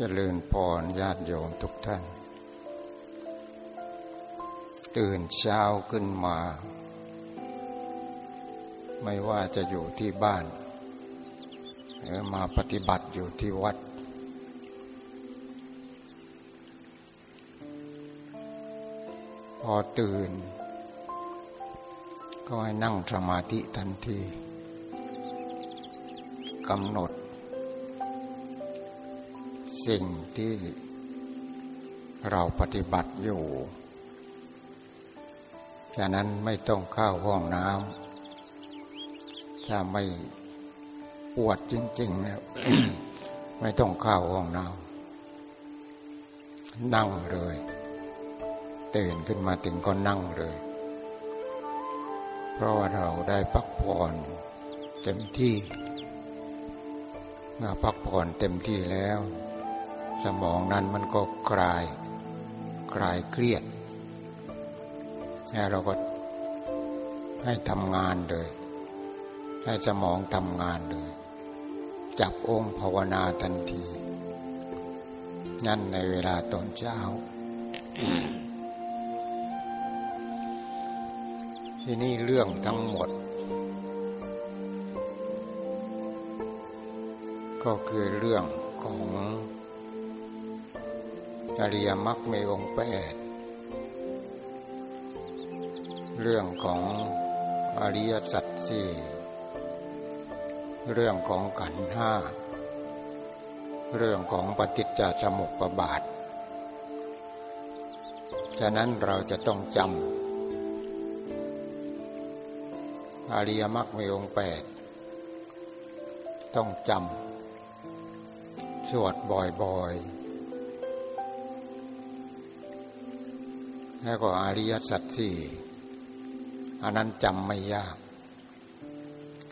เจริญพรญาติโยมทุกท่าน ตื่นเช้าขึ้นมา ไม่ว่าจะอยู่ที่บ้านหรือมาปฏิบัติอยู่ที่วัด พอตื่น ก็ให้นั่งสมาธิทันทีกำหนด สิ่งที่เราปฏิบัติอยู่ ฉะนั้นไม่ต้องเข้าห้องน้ำถ้าไม่ปวดจริง ๆ แล้ว ไม่ต้องเข้าห้องน้ำนั่งเลยตื่นขึ้นมาถึงก็นั่งเลย เพราะว่าเราได้พักผ่อนเต็มที่เมื่อพักผ่อนเต็มที่แล้ว สมองนั้นมันก็คลายคลายเครียดแล้วเราก็ให้ทำงานเลย ให้สมองทำงานเลย จับองค์ภาวนาทันที นั่นในเวลาตอนเช้า ที่นี่เรื่องทั้งหมด ก็คือเรื่องของ อริยมรรคในองค์แปดเรื่องของอริยสัจสี่เรื่องของขันห้าเรื่องของปฏิจจสมุปบาท ฉะนั้นเราจะต้องจำอริยมรรคในองค์แปดต้องจำสวดบ่อยๆ แล้วก็อริยสัจสี่อันนั้นจำไม่ยาก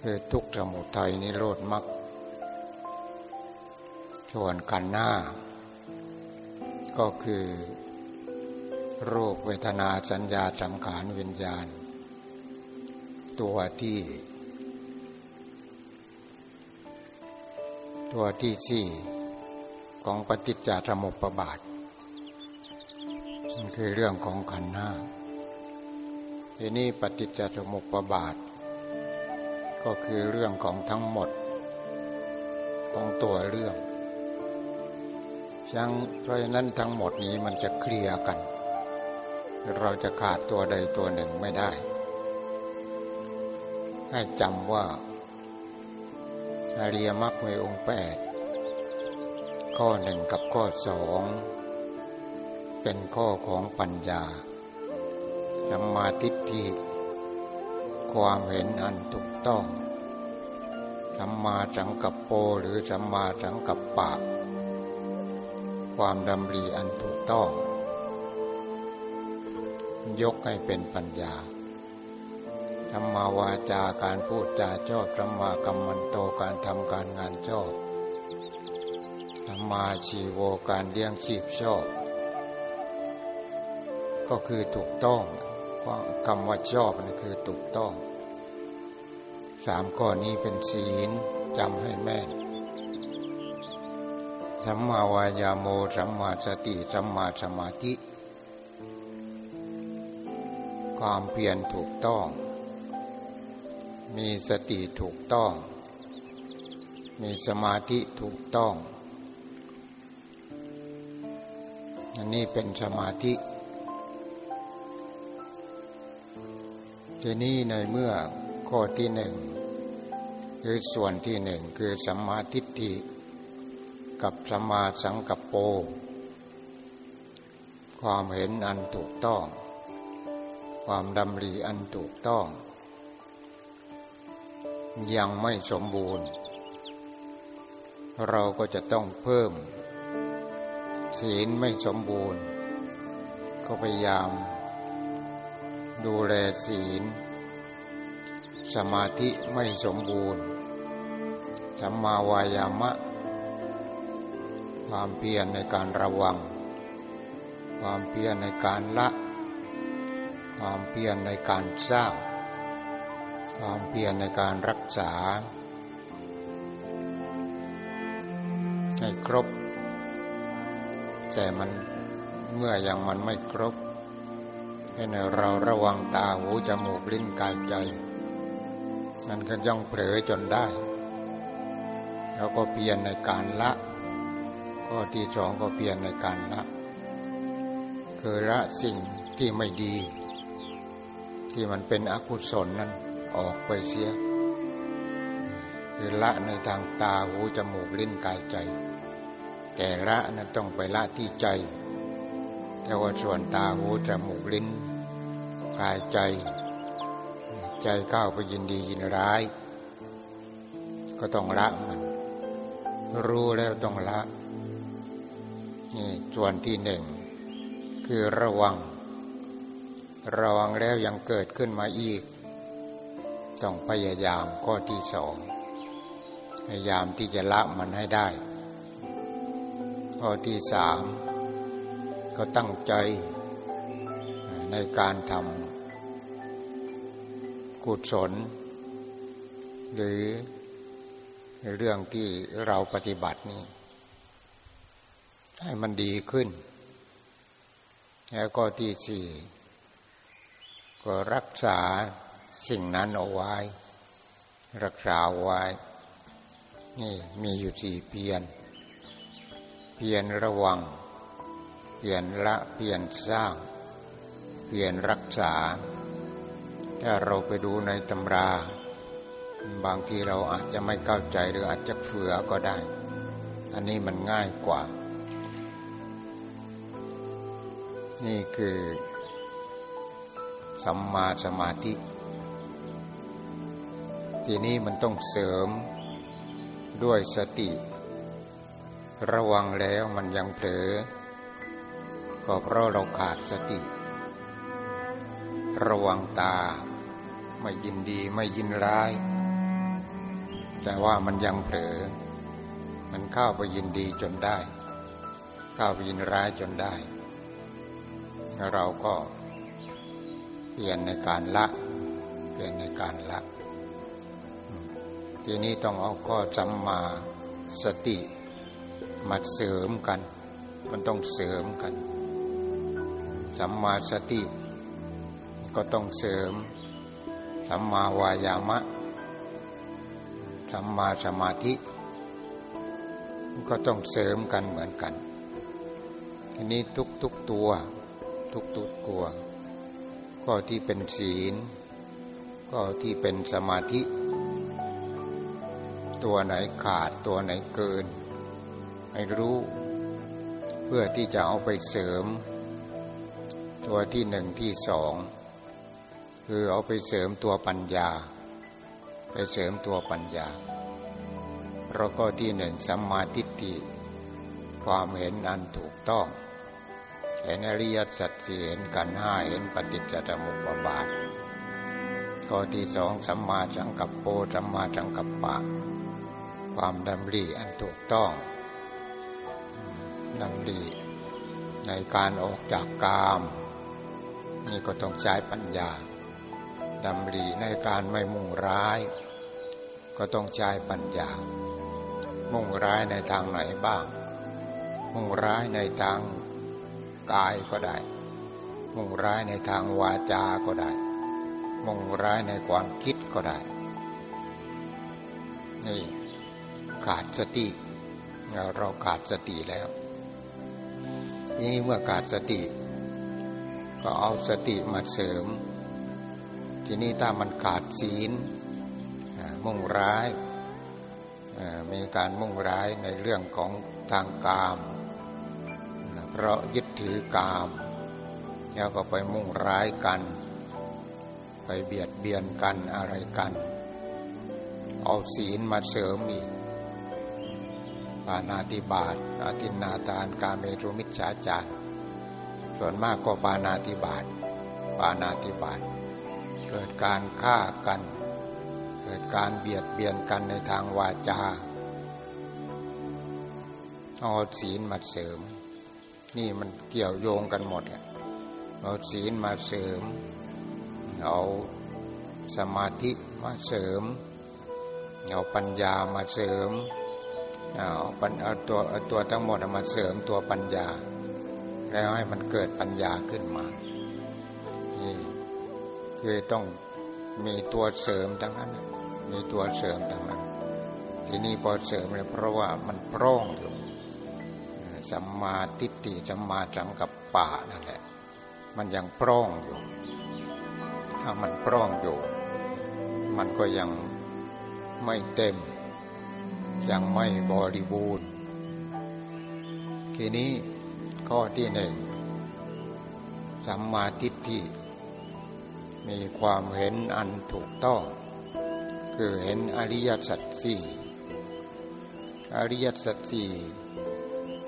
คือทุกสมุทัยนิโรธมรรคส่วนกันหน้า ก็คือ รูปเวทนาสัญญาสังขารวิญญาณ ตัวที่ ตัวที่สี่ของปฏิจจสมุปบาท คือเรื่องของขันธ์ห้าทีนี้ปฏิจจสมุปบาท ก็คือเรื่องของทั้งหมด ของตัวเรื่องจังเพราะฉะนั้นทั้งหมดนี้มันจะเคลียร์กัน เราจะขาดตัวใดตัวหนึ่งไม่ได้ ให้จำว่าอริยมรรคในองค์แปดข้อหนึ่งกับข้อสอง เป็นข้อของปัญญาสัมมาทิฏฐิความเห็นอันถูกต้องสัมมาสังกัปโปหรือสัมมาสังกัปปะ ความดำริอันถูกต้อง ยกให้เป็นปัญญาสัมมาวาจาการพูดจาชอบสัมมากัมมันโตการทำการงานชอบสัมมาชีโวการเลี้ยงชีพชอบ ก็คือถูกต้องคำว่าชอบนั่นคือถูกต้องสามข้อนี้เป็นศีลจำให้แม่นสัมมาวายาโมสัมมาสติสัมมาสมาธิ ความเพียรถูกต้อง มีสติถูกต้อง มีสมาธิถูกต้อง อันนี้เป็นสมาธิ ทีนี้ในเมื่อข้อที่หนึ่งคือส่วนที่หนึ่งคือสัมมาทิฏฐิกับสัมมาสังกัปโป ความเห็นอันถูกต้อง ความดำริอันถูกต้อง ยังไม่สมบูรณ์ เราก็จะต้องเพิ่ม ศีลไม่สมบูรณ์ ก็พยายาม ดูแลศีล สมาธิไม่สมบูรณ์สัมมาวายามะ ความเพียรในการระวัง ความเพียรในการละ ความเพียรในการสร้าง ความเพียรในการรักษา ให้ครบ แต่มันเมื่ออยังมันไม่ครบ ให้เราระวังตาหูจมูกลิ้นกายใจมันก็ย่องเผลอจนได้แล้วก็เพียรในการละข้อที่สองก็เพียรในการละ คือละสิ่งที่ไม่ดี ที่มันเป็นอกุศลนั้นออกไปเสียคือละในทางตาหูจมูกลิ้นกายใจ แต่ละนั้นต้องไปละที่ใจ แต่ว่าส่วนตาหูจมูกลิ้นกายใจ ใจก้าวไปยินดียินร้าย ก็ต้องละมัน รู้แล้วต้องละนี่ส่วนที่หนึ่งคือระวัง ระวังแล้วยังเกิดขึ้นมาอีก ต้องพยายามข้อที่สองพยายามที่จะละมันให้ได้ ข้อที่สาม ก็ตั้งใจในการทำกุศล หรือเรื่องที่เราปฏิบัตินี่ให้มันดีขึ้น แล้วก็ที่สี่ก็รักษาสิ่งนั้นเอาไว้ รักษาไว้ นี่มีอยู่สี่เพียน เพียนระวัง เพียนละเพียนสร้างเพียนรักษา ถ้าเราไปดูในตำรา บางทีเราอาจจะไม่เข้าใจหรืออาจจะเฟือก็ได้ อันนี้มันง่ายกว่า นี่คือสัมมาสมาธิ ทีนี้มันต้องเสริมด้วยสติ ระวังแล้วมันยังเผลอ ก็เพราะเราขาดสติ ระวังตา ไม่ยินดีไม่ยินร้าย แต่ว่ามันยังเผลอมันเข้าไปยินดีจนได้ เข้าไปยินร้ายจนได้ เราก็เปลี่ยนในการละเปลี่ยนในการละ ทีนี้ต้องเอาก็จำมาสติมาเสริมกัน มันต้องเสริมกัน สัมมาสติ ก็ต้องเสริม สัมมาวายามะ สัมมาสมาธิ ก็ต้องเสริมกันเหมือนกันทีนี้ทุกๆตัว ทุกทุกตัว ก็ที่เป็นศีล ก็ที่เป็นสมาธิ ตัวไหนขาดตัวไหนเกิน ให้รู้ เพื่อที่จะเอาไปเสริม ตัวที่หนึ่งที่สองคือเอาไปเสริมตัวปัญญา ไปเสริมตัวปัญญาเราก็ที่หนึ่งสัมมาทิฏฐิความเห็นอันถูกต้อง เห็นอริยสัจสี่เห็นกันห้าเห็นปฏิจจสมุปบาทข้อที่สองสัมมาสังกัปโปสัมมาสังกัปปะ ความดำริอันถูกต้องดำริในการออกจากกาม นี่ก็ต้องใช้ปัญญาดำริในการไม่มุ่งร้าย ก็ต้องใช้ปัญญา มุ่งร้ายในทางไหนบ้าง มุ่งร้ายในทางกายก็ได้ มุ่งร้ายในทางวาจาก็ได้ มุ่งร้ายในความคิดก็ได้ นี่ขาดสติเราขาดสติแล้วนี่เมื่อขาดสติ ก็เอาสติมาเสริม ทีนี้ถ้ามันขาดศีลมุ่งร้ายมีการมุ่งร้ายในเรื่องของทางกาม เพราะยึดถือกาม แล้วก็ไปมุ่งร้ายกัน ไปเบียดเบียนกันอะไรกัน เอาศีลมาเสริมอีกปานาติบาตอาทินนาทานกาเมรุมิจฉาจาร ส่วนมากก็ปานาติบาตปานาติบาตเกิดการฆ่ากัน เกิดการเบียดเบียนกันในทางวาจาเอาศีลมาเสริม นี่มันเกี่ยวโยงกันหมดแหละเอาศีลมาเสริม เอาสมาธิมาเสริม เอาปัญญามาเสริม เอาปัญเอาตัวตัวทั้งหมดมาเสริมตัวปัญญา แล้วให้มันเกิดปัญญาขึ้นมา นี่คือต้องมีตัวเสริมทั้งนั้น มีตัวเสริมทั้งนั้น ที่นี้พอเสริมเลยเพราะว่ามันพร่องอยู่สัมมาทิฏฐิสัมมาสังกับป่านั่นแหละ มันยังพร่องอยู่ ถ้ามันพร่องอยู่ มันก็ยังไม่เต็ม ยังไม่บริบูรณ์ทีนี้ ข้อที่หนึ่งสัมมาทิฏฐิมีความเห็นอันถูกต้อง คือเห็นอริยสัจสี่อริยสัจสี่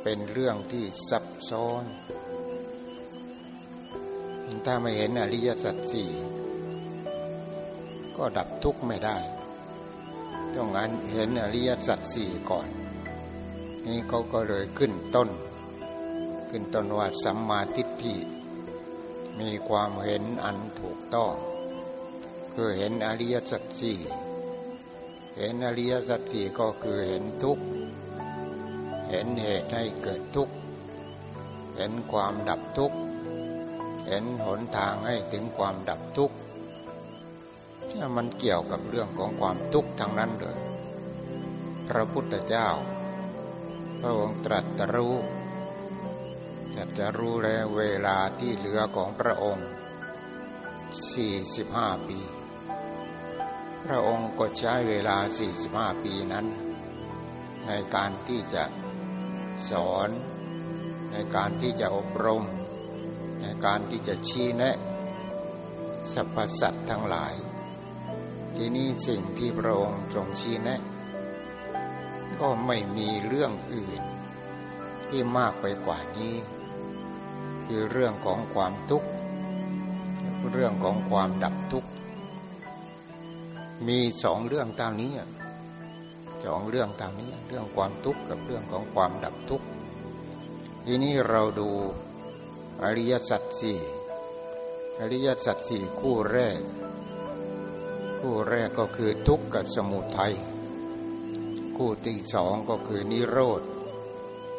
เป็นเรื่องที่ซับซ้อน ถ้าไม่เห็นอริยสัจสี่ก็ดับทุกข์ไม่ได้ ต้องการเห็นอริยสัจสี่ก่อน นี่เขาก็เลยขึ้นต้น ขึ้นต้นว่าสัมมาทิฏฐิ มีความเห็นอันถูกต้อง คือเห็นอริยสัจสี่เห็นอริยสัจสี่ก็คือเห็นทุกข์ เห็นเหตุให้เกิดทุกข์ เห็นความดับทุกข์ เห็นหนทางให้ถึงความดับทุกข์ที่มันเกี่ยวกับเรื่องของความทุกข์ทางนั้นเลย พระพุทธเจ้า พระองค์ตรัสรู้ จะจะรู้แล้วเวลาที่เหลือของพระองค์ 45 ปี พระองค์ก็ใช้เวลา 45 ปีนั้น ในการที่จะสอน ในการที่จะอบรม ในการที่จะชี้แนะสรรพสัตว์ทั้งหลาย ที่นี่สิ่งที่พระองค์ทรงชี้แนะ ก็ไม่มีเรื่องอื่นที่มากไปกว่านี้ คือเรื่องของความทุกข์เรื่องของความดับทุกข์มีสองเรื่องตามนี้สองเรื่องตามนี้เรื่องความทุกข์กับเรื่องของความดับทุกข์ทีนี้เราดูอริยสัจสี่อริยสัจสี่คู่แรก คู่แรกก็คือทุกข์กับสมุทัยคู่ที่สองก็คือนิโรธ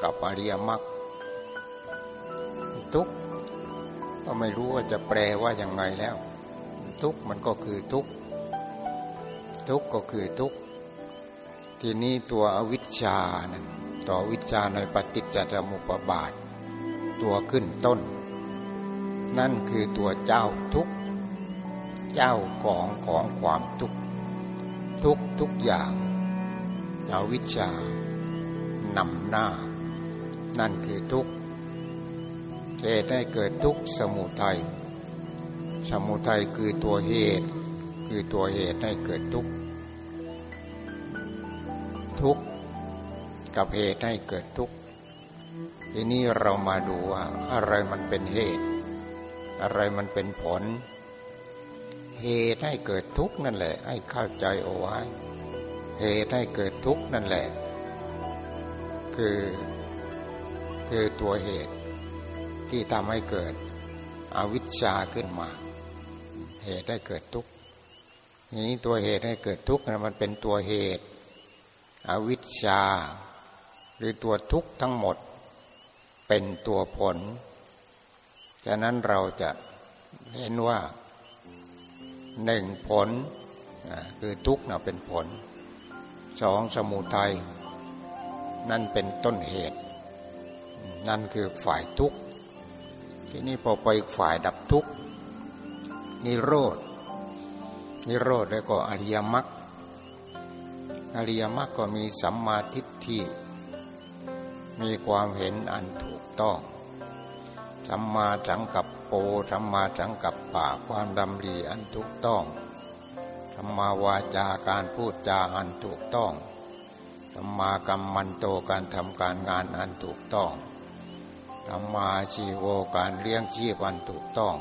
กับอริยมรรค ทุกข์ก็ไม่รู้ว่าจะแปลว่าอย่างไงแล้ว ทุกข์มันก็คือทุกข์ทุกข์ก็คือทุกข์ทีนี้ตัวอวิชชานะต่อวิชาในปฏิจจสมุปบาท ตัวขึ้นต้น นั่นคือตัวเจ้าทุกข์เจ้าของของความทุกข์ทุกทุกอย่างอวิชชานำหน้า นั่นคือทุกข์ เหตุให้เกิดทุกสมุทัย สมุทัยคือตัวเหตุ คือตัวเหตุให้เกิดทุกทุกกับเหตุให้เกิดทุกทีนี้เรามาดูว่าอะไรมันเป็นเหตุ อะไรมันเป็นผล เหตุให้เกิดทุกนั่นแหละ ให้เข้าใจเอาไว้ เหตุให้เกิดทุกนั่นแหละ คือ คือตัวเหตุ ที่ทำให้เกิดอวิชชาขึ้นมา เหตุให้เกิดทุกข์นี้ตัวเหตุให้เกิดทุกข์นะมันเป็นตัวเหตุ อวิชชา หรือตัวทุกข์ทั้งหมด เป็นตัวผลฉะนั้นเราจะเห็นว่าหนึ่งผลคือทุกข์นะเป็นผลสองสมุทัยนั่นเป็นต้นเหตุ นั่นคือฝ่ายทุกข์ ทีนี้พอไปฝ่ายดับทุกข์นิโรธนิโรธแล้วก็อริยมรรคอริยมรรคก็มีสัมมาทิฏฐิมีความเห็นอันถูกต้อง สัมมาสังกัปโปสัมมาสังกัปปะความดำริอันถูกต้อง สัมมาวาจาการพูดจาอันถูกต้อง สัมมากรรมันโตการทำการงานอันถูกต้อง ธรรมาชีโวการเลี้ยงชีพอันถูกต้อง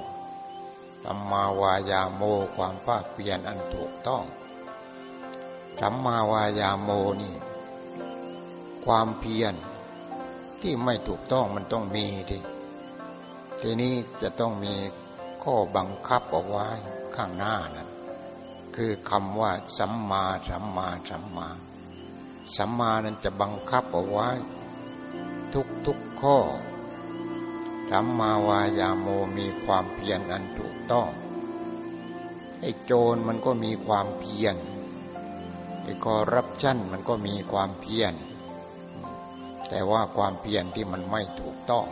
ธรรมาวายาโมความภาคเพียรอันถูกต้องสัมมาวายาโมนี่ ความเพียรที่ไม่ถูกต้องมันต้องมีทีทีนี้จะต้องมีข้อบังคับเอาไว้ข้างหน้านั้นคือคำว่าสัมมาสัมมาสัมมาสัมมานั้นจะบังคับเอาไว้ ทุกทุกข้อ สัมมาวายาโมมีความเพียรอันถูกต้องไอ้โจรมันก็มีความเพียรไอ้คอรับชั่นมันก็มีความเพียรแต่ว่าความเพียรที่มันไม่ถูกต้อง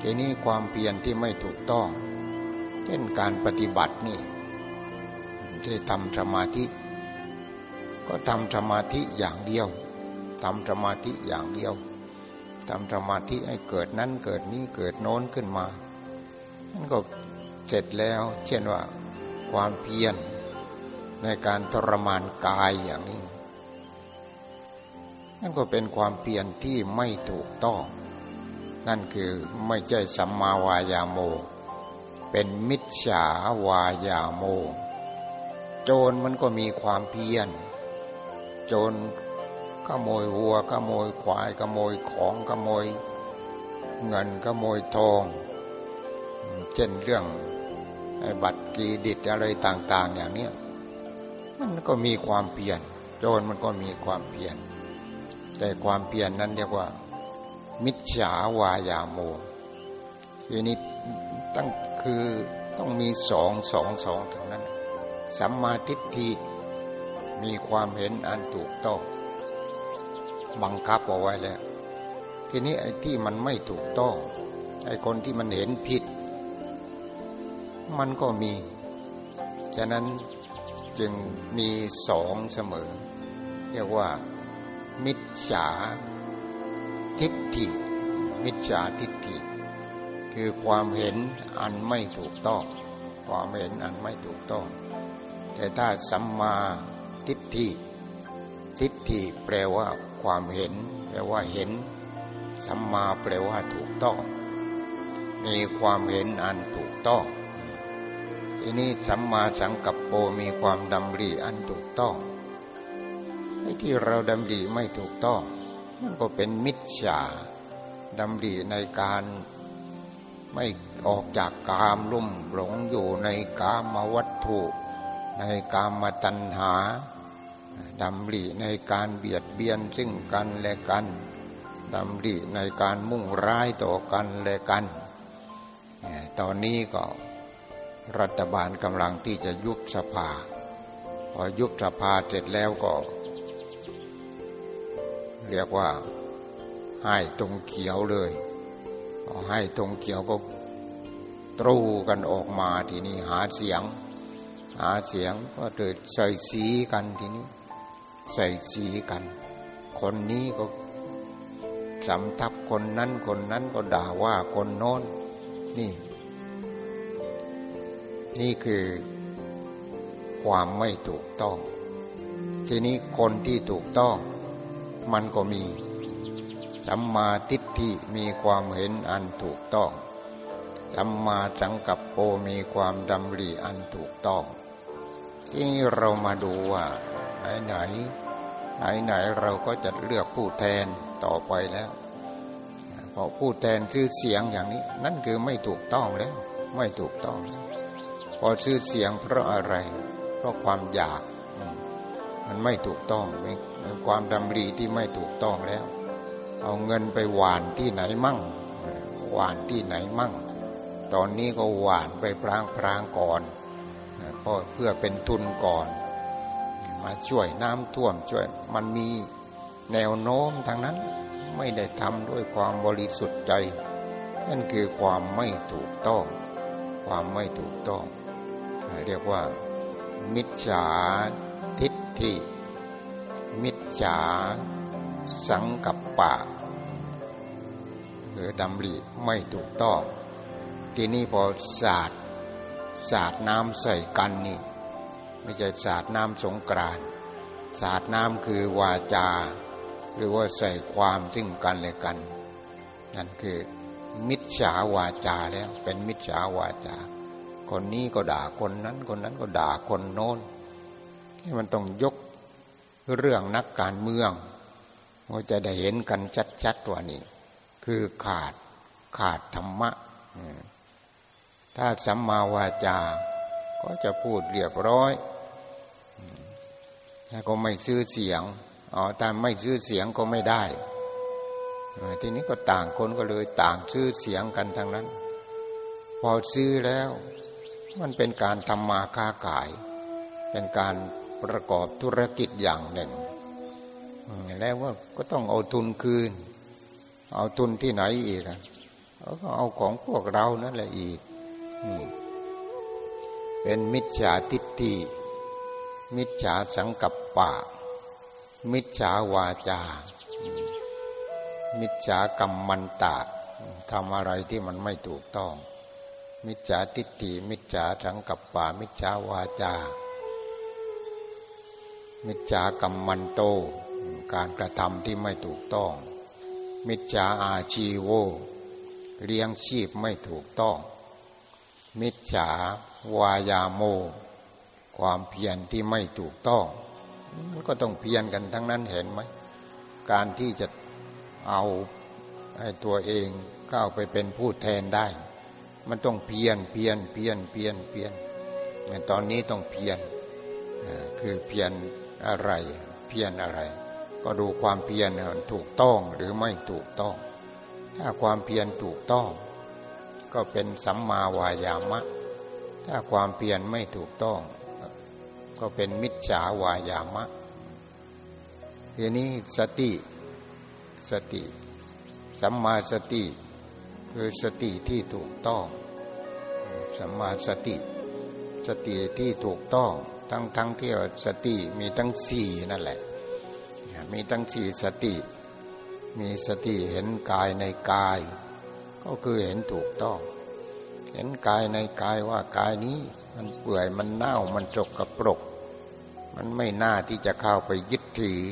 ทีนี้ความเพียรที่ไม่ถูกต้อง เช่นการปฏิบัตินี่ที่ทำสมาธิ ก็ทำสมาธิอย่างเดียวทำสมาธิอย่างเดียว ทำสมาธิให้เกิดนั้นเกิดนี้เกิดโน้นขึ้นมานั่นก็เสร็จแล้ว เช่นว่าความเพียรในการทรมานกายอย่างนี้ นั่นก็เป็นความเพียรที่ไม่ถูกต้อง นั่นคือไม่ใช่สัมมาวายาโม เป็นมิจฉาวายาโม โจรมันก็มีความเพียร โจร ขโมยวัวขโมยควายขโมยของขโมย เงินขโมยทองเช่นเรื่องบัตรกีดิตอะไรต่าง ๆ อย่างนี้มันก็มีความเพียรโจรมันก็มีความเพียรแต่ความเพียนนั้นเรียกว่า มิจฉาวายาโมทีนี้ตั้งคือต้องมีสองสองสองเท่านั้นสัมมาทิฏฐิมีความเห็นอันถูกต้อง บังคับเอาไว้แล้ว ทีนี้ไอ้ที่มันไม่ถูกต้อง ไอ้คนที่มันเห็นผิด มันก็มี ฉะนั้นจึงมีสองเสมอ เรียกว่า มิจฉาทิฏฐิ มิจฉาทิฏฐิ คือความเห็นอันไม่ถูกต้อง ความเห็นอันไม่ถูกต้อง แต่ถ้าสัมมาทิฏฐิ ทิฏฐิแปลว่า ความเห็นแปลว่าเห็น สัมมาแปลว่าถูกต้อง มีความเห็นอันถูกต้อง ทีนี้สัมมาสังกัปโปมีความดำริอันถูกต้องไอ้ที่เราดำริไม่ถูกต้อง มันก็เป็นมิจฉาดำริในการไม่ออกจากกามลุ่มหลงอยู่ในกามวัตถุ ในกามตัณหา ดำริในการเบียดเบียนซึ่งกันและกันดำริในการมุ่งร้ายต่อกันและกัน ตอนนี้ก็รัฐบาลกำลังที่จะยุบสภา พอยุบสภาเสร็จแล้วก็ เรียกว่าให้ตรงเขียวเลยพอให้ตรงเขียวก็ตรูกันออกมาทีนี้หาเสียง หาเสียงก็เกิดใส่สีกันทีนี้ ใส่สีกัน คนนี้ก็สำทับคนนั้นคนนั้นก็ด่าว่าคนโน้นนี่ นี่คือความไม่ถูกต้อง ทีนี้คนที่ถูกต้อง มันก็มีสัมมาทิฏฐิมีความเห็นอันถูกต้องสัมมาสังกัปโปมีความดำริอันถูกต้อง ที่นี้เรามาดูว่า ไหนไหน ไหนไหนเราก็จะเลือกผู้แทนต่อไปแล้วพอผู้แทนชื่อเสียงอย่างนี้ นั่นคือไม่ถูกต้องแล้ว ไม่ถูกต้องพอชื่อเสียงเพราะอะไร เพราะความอยาก มันไม่ถูกต้องเป็นความดำริที่ไม่ถูกต้องแล้ว เอาเงินไปหวานที่ไหนมั่ง หวานที่ไหนมั่ง ตอนนี้ก็หวานไปพรางพรางก่อนเพื่อเป็นทุนก่อน มาช่วยน้ำท่วมช่วยมันมีแนวโน้มทางนั้นไม่ได้ทำด้วยความบริสุทธิ์ใจ นั่นคือความไม่ถูกต้อง ความไม่ถูกต้อง เรียกว่า มิจฉาทิฏฐิมิจฉาสังกัปปะหรือดำริไม่ถูกต้อง ทีนี้พอสาดสาดน้ำใส่กันนี่ ไม่ใช่สาดน้ำสงกรานสาดน้ำคือวาจา หรือว่าใส่ความซึ่งกันและกัน นั่นคือมิจฉาวาจาแล้วเป็นมิจฉาวาจา คนนี้ก็ด่าคนนั้น คนนั้นก็ด่าคนโน้นที่มันต้องยกเรื่องนักการเมืองว่าจะได้เห็นกันชัดๆว่านี่คือขาดขาดธรรมะ ถ้าสัมมาวาจา ก็จะพูดเรียบร้อยแล้วก็ไม่ซื้อเสียงอ๋อแต่ไม่ซื้อเสียงก็ไม่ได้ทีนี้ก็ต่างคนก็เลยต่างซื้อเสียงกันทางนั้น พอซื้อแล้ว มันเป็นการทำมาค้าขาย เป็นการประกอบธุรกิจอย่างหนึ่ง แล้วว่าก็ต้องเอาทุนคืน เอาทุนที่ไหนอีกอะก็เอาของพวกเรานั่นแหละอีก เป็นมิจฉาทิฏฐิ มิจฉาสังกัปปะ มิจฉาวาจา มิจฉากรรมมันตะทำอะไรที่มันไม่ถูกต้อง มิจฉาทิฏฐิ มิจฉาสังกัปปะ มิจฉาวาจา มิจฉากรรมมันโต การกระทำที่ไม่ถูกต้อง มิจฉาอาชีโวเลี้ยงชีพไม่ถูกต้อง มิจฉา วายาโม ความเพียรที่ไม่ถูกต้องมันก็ต้องเพียรกันทั้งนั้นเห็นไหม การที่จะเอาให้ตัวเองก้าวไปเป็นผู้แทนได้ มันต้องเพียรเพียรเพียรเพียรเพียรตอนนี้ต้องเพียรคือเพียรอะไร เพียรอะไร ก็ดูความเพียรมันถูกต้องหรือไม่ถูกต้อง ถ้าความเพียรถูกต้อง ก็เป็นสัมมาวายามะ ถ้าความเพียรไม่ถูกต้อง ก็เป็นมิจฉาวายามะทีนี้สติสติ สัมมาสติ คือสติที่ถูกต้อง สัมมาสติ สติที่ถูกต้อง ทั้งทั้งที่สติมีทั้งสี่นั่นแหละ มีทั้งสี่สติ มีสติเห็นกายในกาย ก็คือเห็นถูกต้อง เห็นกายในกายว่ากายนี้ มันเปื่อยมันเน่ามันจกกระปรก มันไม่น่าที่จะเข้าไปยึดถือ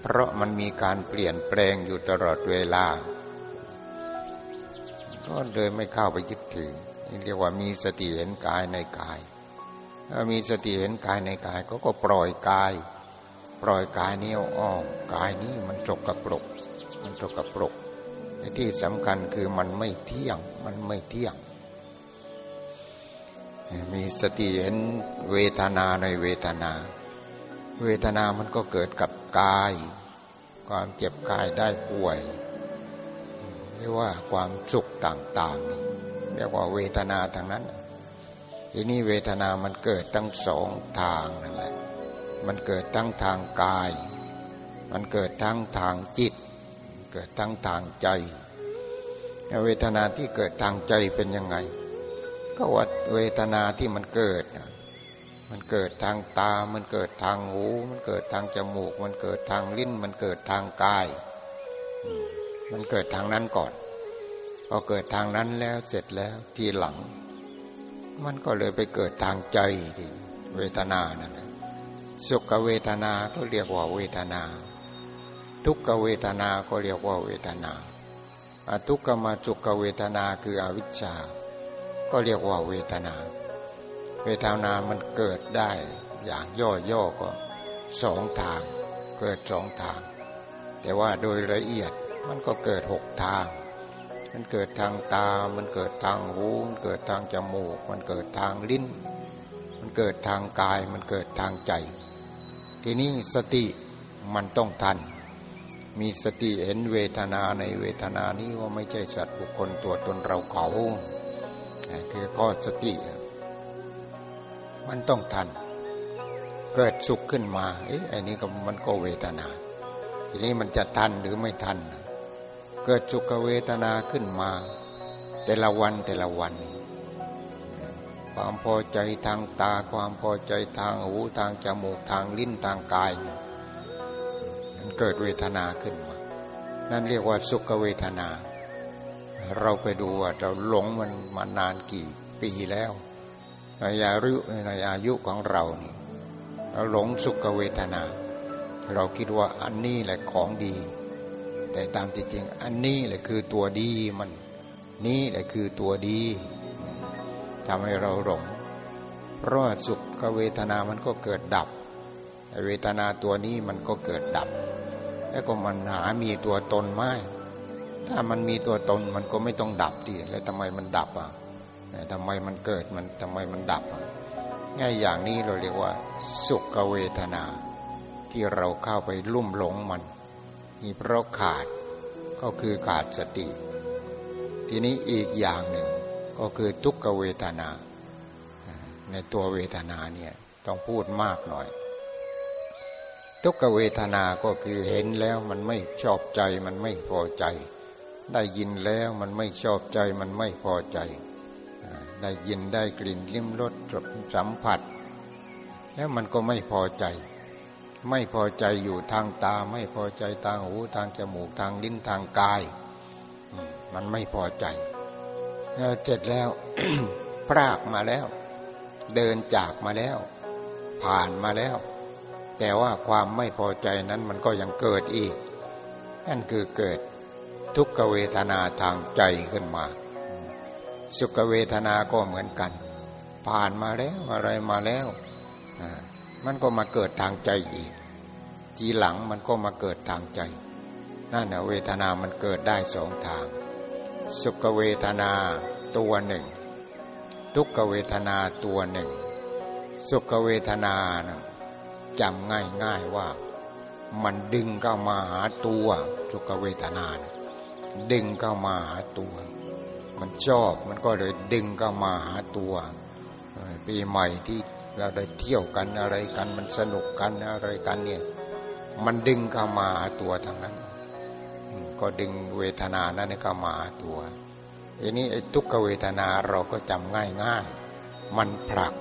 เพราะมันมีการเปลี่ยนแปลงอยู่ตลอดเวลา ก็เลยไม่เข้าไปยึดถือนี่เรียกว่ามีสติเห็นกายในกายถ้ามีสติเห็นกายในกายก็ก็ปล่อยกาย ปล่อยกายนี้ออกกายนี้มันจกกระปรก มันตกกระปรกที่สำคัญคือมันไม่เที่ยงมันไม่เที่ยง มีสติเห็นเวทนาในเวทนา เวทนามันก็เกิดกับกาย ความเจ็บกายได้ป่วยเรียกว่าความสุขต่างๆเรียกว่าเวทนาทางนั้น ทีนี้เวทนามันเกิดทั้งสองทางนั่นแหละ มันเกิดทั้งทางกาย มันเกิดทั้งทางจิต เกิดทางทางใจ เวทนาที่เกิดทางใจเป็นยังไง ก็ว่าเวทนาที่มันเกิด มันเกิดทางตา มันเกิดทางหู มันเกิดทางจมูก มันเกิดทางลิ้น มันเกิดทางกาย มันเกิดทางนั้นก่อน พอเกิดทางนั้นแล้วเสร็จแล้วทีหลัง มันก็เลยไปเกิดทางใจทีเวทนานั่นสุขเวทนาก็เรียกว่าเวทนา ทุกขเวทนาก็เรียกว่าเวทนาอทุกขมาจุกเวทนาคืออวิชชา ก็เรียกว่าเวทนา เวทนามันเกิดได้อย่างย่อๆก็สองทาง เกิดสองทาง แต่ว่าโดยละเอียดมันก็เกิดหกทาง มันเกิดทางตา มันเกิดทางหู มันเกิดทางจมูก มันเกิดทางลิ้น มันเกิดทางกาย มันเกิดทางใจ ทีนี้สติมันต้องทัน มีสติเห็นเวทนาในเวทนานี้ว่าไม่ใช่สัตว์บุคคลตัวตนเราเขา คือก็สติ มันต้องทัน เกิดสุขขึ้นมาเอ๊ะไอ้นี้ก็มันก็เวทนา ทีนี้มันจะทันหรือไม่ทัน เกิดสุขเวทนาขึ้นมา แต่ละวันแต่ละวัน ความพอใจทางตา ความพอใจทางหูทางจมูกทางลิ้นทางกายเนี่ยมันเกิดเวทนาขึ้นมา นั่นเรียกว่าสุขเวทนา เราไปดูว่าเราหลงมันมานานกี่ปีแล้วในอายุในอายุของเรานี่เราหลงสุขเวทนา เราคิดว่าอันนี้แหละของดี แต่ตามจริงอันนี้แหละคือตัวดีมัน นี่แหละคือตัวดีทำให้เราหลงเพราะสุขเวทนามันก็เกิดดับเวทนาตัวนี้มันก็เกิดดับ แล้วก็มันหามีตัวตนไม่ ถ้ามันมีตัวตนมันก็ไม่ต้องดับดิแล้วทำไมมันดับอะทำไมมันเกิดมันทำไมมันดับอะง่ายอย่างนี้เราเรียกว่า สุขเวทนา ที่เราเข้าไปลุ่มหลงมันนี่เพราะขาดก็คือขาดสติ ทีนี้อีกอย่างหนึ่งก็คือทุกขเวทนา ในตัวเวทนาเนี่ยต้องพูดมากหน่อย ทุกขเวทนาก็คือเห็นแล้วมันไม่ชอบใจมันไม่พอใจ ได้ยินแล้วมันไม่ชอบใจมันไม่พอใจ ได้ยินได้กลิ่นลิ้มรสสัมผัส แล้วมันก็ไม่พอใจ ไม่พอใจอยู่ทางตา ไม่พอใจทางหูทางจมูกทางลิ้นทางกาย มันไม่พอใจเสร็จแล้วพรากมาแล้ว เดินจากมาแล้ว ผ่านมาแล้ว แต่ว่าความไม่พอใจนั้นมันก็ยังเกิดอีก นั่นคือเกิด ทุกขเวทนาทางใจขึ้นมา สุขเวทนาก็เหมือนกัน ผ่านมาแล้วอะไรมาแล้วมันก็มาเกิดทางใจอีกจีหลังมันก็มาเกิดทางใจนั่นนะเวทนามันเกิดได้สองทาง สุขเวทนาตัวหนึ่ง ทุกขเวทนาตัวหนึ่ง สุขเวทนานะจำง่ายง่ายว่า มันดึงเข้ามาหาตัวสุขเวทนานะ ดึงเข้ามาหาตัว มันชอบมันก็เลยดึงเข้ามาหาตัวปีใหม่ที่เราได้เที่ยวกันอะไรกันมันสนุกกันอะไรกันเนี่ยมันดึงเข้ามาหาตัวทางนั้น ก็ดึงเวทนานั้นเข้ามาหาตัวอันนี้ไอ้ทุกขเวทนาเราก็จำง่ายง่ายมันผลัก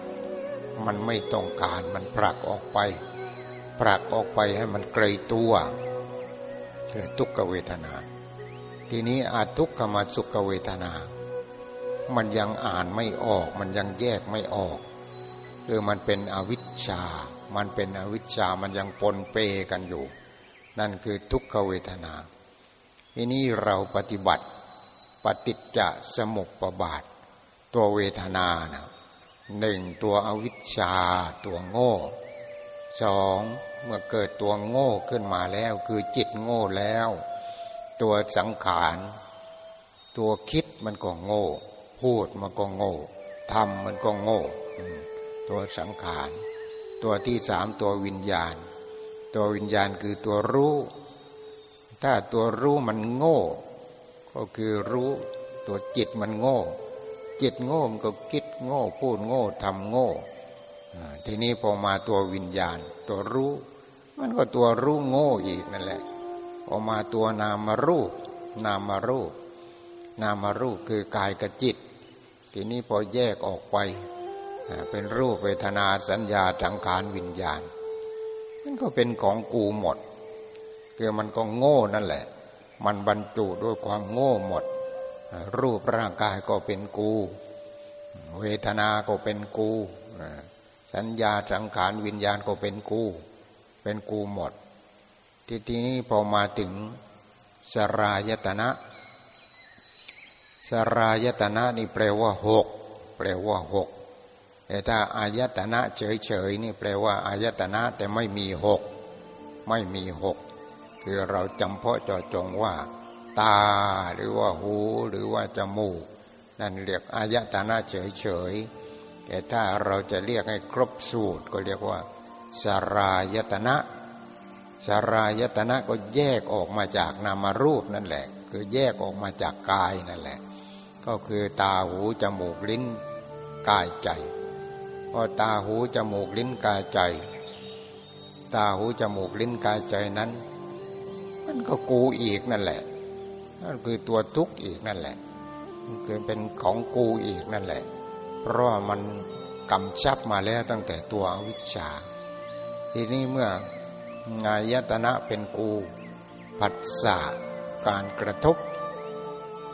มันไม่ต้องการมันผลักออกไปผลักออกไปให้มันไกลตัวคือทุกขเวทนา ทีนี้อาทุกขมาสุขเวทนา มันยังอ่านไม่ออก มันยังแยกไม่ออกคือมันเป็นอวิชชา มันเป็นอวิชชา มันยังปนเปกันอยู่ นั่นคือทุกขเวทนาทีนี้เราปฏิบัติปฏิจจสมุปบาท ตัวเวทนานะหนึ่งตัวอวิชชา ตัวโง่สองเมื่อเกิดตัวโง่ขึ้นมาแล้ว คือจิตโง่แล้ว ตัวสังขารตัวคิดมันก็โง่ พูดมันก็โง่ทำมันก็โง่ ตัวสังขารตัวที่สามตัววิญญาณ ตัววิญญาณคือตัวรู้ ถ้าตัวรู้มันโง่ ก็คือรู้ตัวจิตมันโง่ จิตโง่มันก็คิดโง่ พูดโง่ทำโง่ทีนี้พอมาตัววิญญาณ ตัวรู้ มันก็ตัวรู้โง่อีกนั่นแหละ พอกมาตัวนามรูป นามรูป นามรูปคือกายกับจิต ทีนี้พอแยกออกไป เป็นรูปเวทนาสัญญาสังขารวิญญาณ มันก็เป็นของกูหมดคือมันก็โง่นั่นแหละ มันบรรจุด้วยความโง่หมด รูปร่างกายก็เป็นกู เวทนา ก็เป็นกู สัญญาสังขารวิญญาณก็เป็นกู เป็นกูหมด ทีทีนี้พอมาถึงสรายตนะ สรายตนะนี่แปลว่าหกแปลว่าหกแต่ถ้าอายตนะเฉยๆนี่แปลว่าอายตนะแต่ไม่มีหกไม่มีหกคือเราจำเพาะจอจงว่า ตาหรือว่าหูหรือว่าจมูก นั่นเรียกอายตนะเฉยๆแต่ถ้าเราจะเรียกให้ครบสูตรก็เรียกว่าสรายตนะ สารายตนะก็แยกออกมาจากนามารูปนั่นแหละ คือแยกออกมาจากกายนั่นแหละ ก็คือตาหูจมูกลิ้นกายใจพอตาหูจมูกลิ้นกายใจ ตาหูจมูกลิ้นกายใจนั้น มันก็กูอีกนั่นแหละนั่นคือตัวทุกข์อีกนั่นแหละคือเป็นของกูอีกนั่นแหละ เพราะว่ามันกำชับมาแล้วตั้งแต่ตัวอวิชชา ทีนี้เมื่อ งายตนะเป็นกูผัสสะการกระทบ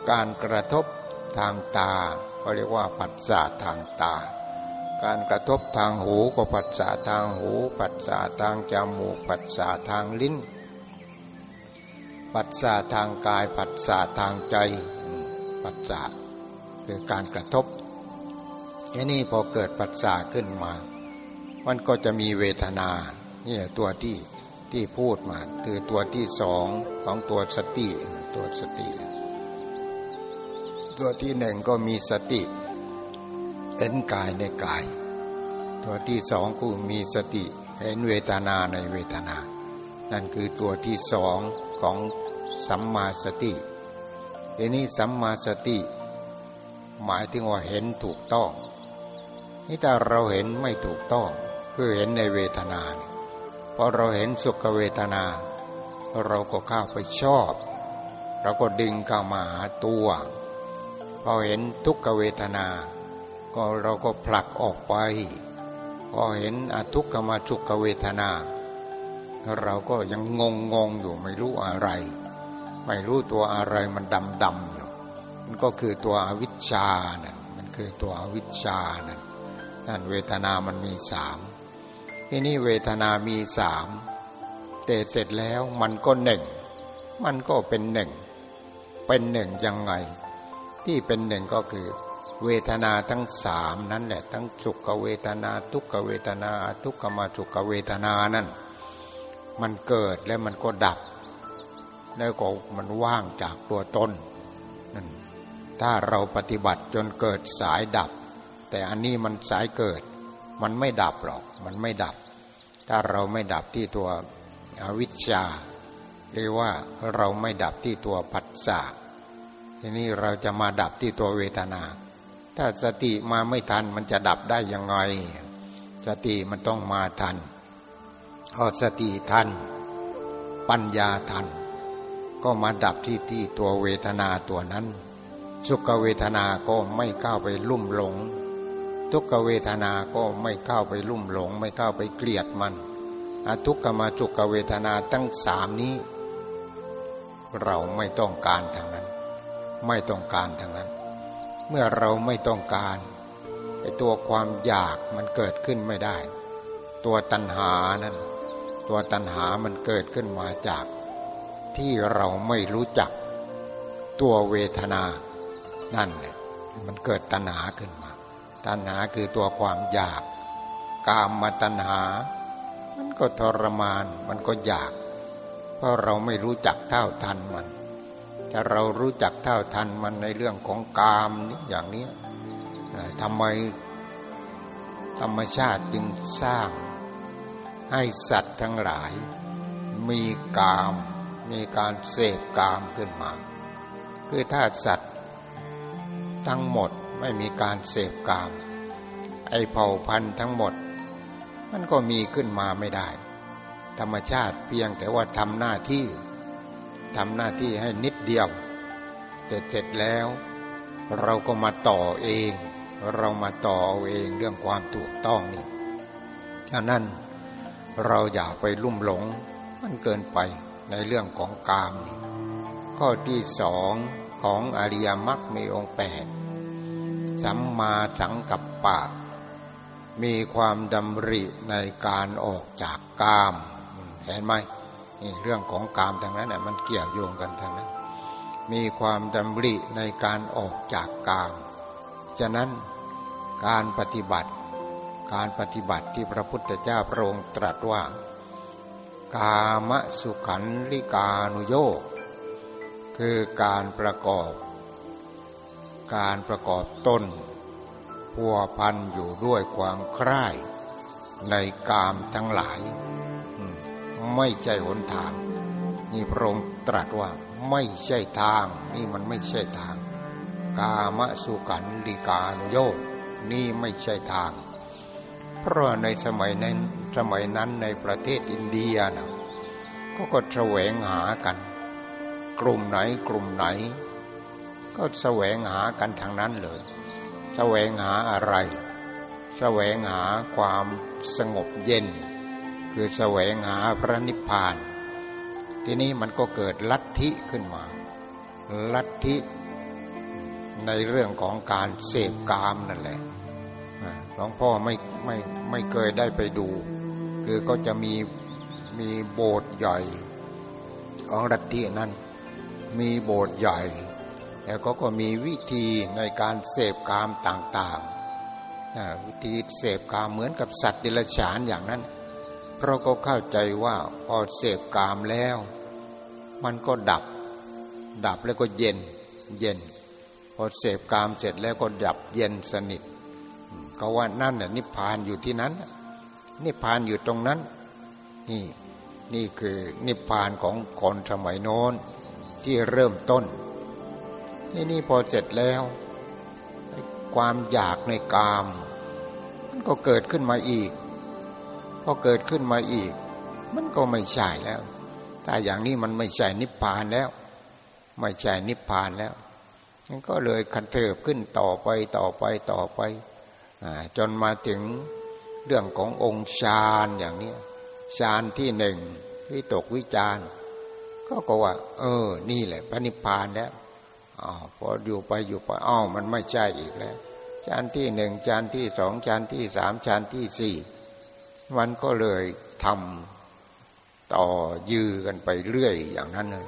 การกระทบทางตาก็เรียกว่าผัสสะทางตา การกระทบทางหูก็ผัสสะทางหูผัสสะทางจมูกผัสสะทางลิ้นปัสสาทางกายปัสสาทางใจปัสสาคือการกระทบอันนี้พอเกิดปัสสาขึ้นมา มันก็จะมีเวทนาเนี่ยตัวที่ ที่พูดมาคือตัวที่สองของตัวสติตัวสติ ตัวที่หนึ่งก็มีสติเห็นกายในกาย ตัวที่สองก็มีสติเห็นเวทนาในเวทนา นั่นคือตัวที่สองของสัมมาสติทีนี้สัมมาสติ หมายถึงว่าเห็นถูกต้องนี่ถ้าเราเห็นไม่ถูกต้อง คือเห็นในเวทนา พอเราเห็นสุขเวทนา เราก็เข้าไปชอบ เราก็ดึงเข้ามาหาตัว พอเห็นทุกขเวทนา ก็เราก็ผลักออกไป พอเห็นอทุกขมาสุขเวทนา เราก็ยังงงงงอยู่ไม่รู้อะไร ไม่รู้ตัวอะไรมันดำดำอยู่มันก็คือตัวอวิชชานั่นมันคือตัวอวิชชานั่นนั่นเวทนามันมีสาม ที่นี่เวทนามีสามแต่เสร็จแล้วมันก็หนึ่ง มันก็เป็นหนึ่ง เป็นหนึ่งยังไง ที่เป็นหนึ่งก็คือ เวทนาทั้งสามนั้นแหละ ทั้งสุขเวทนา ทุกขเวทนา ทุกขมาสุขเวทนานั่น มันเกิดแล้วมันก็ดับ แล้วก็มันว่างจากตัวตนนั่นถ้าเราปฏิบัติจนเกิดสายดับ แต่อันนี้มันสายเกิด มันไม่ดับหรอก มันไม่ดับ ถ้าเราไม่ดับที่ตัวอวิชชาหรือว่าเราไม่ดับที่ตัวปัจจาทีนี้เราจะมาดับที่ตัวเวทนา ถ้าสติมาไม่ทันมันจะดับได้ยังไง สติมันต้องมาทันพอสติทัน ปัญญาทัน ก็มาดับที่ที่ตัวเวทนาตัวนั้น สุขเวทนาก็ไม่ก้าวไปลุ่มหลง ทุกขเวทนาก็ไม่เข้าไปลุ่มหลง ไม่เข้าไปเกลียดมันอทุกขมาจุกเวทนาตั้งสามนี้ เราไม่ต้องการทางนั้น ไม่ต้องการทางนั้น เมื่อเราไม่ต้องการไอตัวความอยากมันเกิดขึ้นไม่ได้ ตัวตัณหานั้น ตัวตัณหามันเกิดขึ้นมาจาก ที่เราไม่รู้จัก ตัวเวทนานั่นแหละมันเกิดตัณหาขึ้นมา ตัณหาคือตัวความอยาก กามมาตัณหา มันก็ทรมาน มันก็อยาก เพราะเราไม่รู้จักเท่าทันมัน ถ้าเรารู้จักเท่าทันมันในเรื่องของกามอย่างนี้ทำไมธรรมชาติจึงสร้าง ให้สัตว์ทั้งหลาย มีกาม มีการเสพกามขึ้นมา คือถ้าสัตว์ทั้งหมด ไม่มีการเสพกาม ไอเผ่าพันธุ์ทั้งหมด มันก็มีขึ้นมาไม่ได้ ธรรมชาติเพียงแต่ว่าทำหน้าที่ทำหน้าที่ให้นิดเดียวแต่เสร็จแล้ว เราก็มาต่อเอง เรามาต่อเอาเองเรื่องความถูกต้องนี่ฉะนั้นเราอย่าไปลุ่มหลง มันเกินไปในเรื่องของกามนี่ข้อที่สองของอริยมรรคมีองค์แปด สัมมาสังกัปปะ มีความดำริในการออกจากกาม เห็นไหมนี่เรื่องของกามทางนั้นน่ยมันเกี่ยวโยงกันทางนั้น มีความดำริในการออกจากกาม ฉะนั้นการปฏิบัติ การปฏิบัติที่พระพุทธเจ้าพระองค์ตรัสว่า กามสุขันลิกานุโยกคือการประกอบ การประกอบต้นพัวพันอยู่ด้วยความคร่ายในกามทั้งหลาย ไม่ใช่หนทาง นี่พระองค์ตรัสว่าไม่ใช่ทาง นี่มันไม่ใช่ทาง กามสุขันลิกาโยนี่ไม่ใช่ทาง เพราะในสมัยนั้นสมัยนั้นในประเทศอินเดียนะก็ก็แสวงหากัน กลุ่มไหนกลุ่มไหน ก็แสวงหากันทางนั้นเลยแสวงหาอะไรแสวงหาความสงบเย็น คือแสวงหาพระนิพพาน ทีนี้มันก็เกิดลัทธิขึ้นมา ลัทธิในเรื่องของการเสพกามนั่นแหละหลวงพ่อไม่ไม่ไม่เคยได้ไปดู คือก็จะมีมีโบสถ์ใหญ่ของลัทธินั้น มีโบสถ์ใหญ่ แล้วเขาก็มีวิธีในการเสพกามต่างๆวิธีเสพกามเหมือนกับสัตว์ดรัจฉานอย่างนั้น เพราะก็เข้าใจว่าพอเสพกามแล้ว มันก็ดับ ดับแล้วก็เย็นเย็น พอเสพกามเสร็จแล้วก็ดับเย็นสนิท ก็ว่านั่นน่ะนิพพานอยู่ที่นั้น นิพพานอยู่ตรงนั้น นี่นี่คือนิพพานของคนสมัยโน้นที่เริ่มต้น ที่นี่พอเสร็จแล้ว ความอยากในกาม มันก็เกิดขึ้นมาอีก พอเกิดขึ้นมาอีก มันก็ไม่ใช่แล้วถ้าอย่างนี้มันไม่ใช่นิพพานแล้ว ไม่ใช่นิพพานแล้วมันก็เลยคันเทิบขึ้นต่อไปต่อไปต่อไปจนมาถึงเรื่องขององค์ฌานอย่างนี้ฌานที่หนึ่งวิตกวิจารก็ก็ว่า เออ นี่แหละพระนิพพานแล้ว อพออยู่ไปอยู่ไปอ้าวมันไม่ใช่อีกแล้วฌานที่หนึ่งฌานที่สองฌานที่สามฌานที่สี่มันก็เลยทำต่อยื้อกันไปเรื่อยอย่างนั้นเลย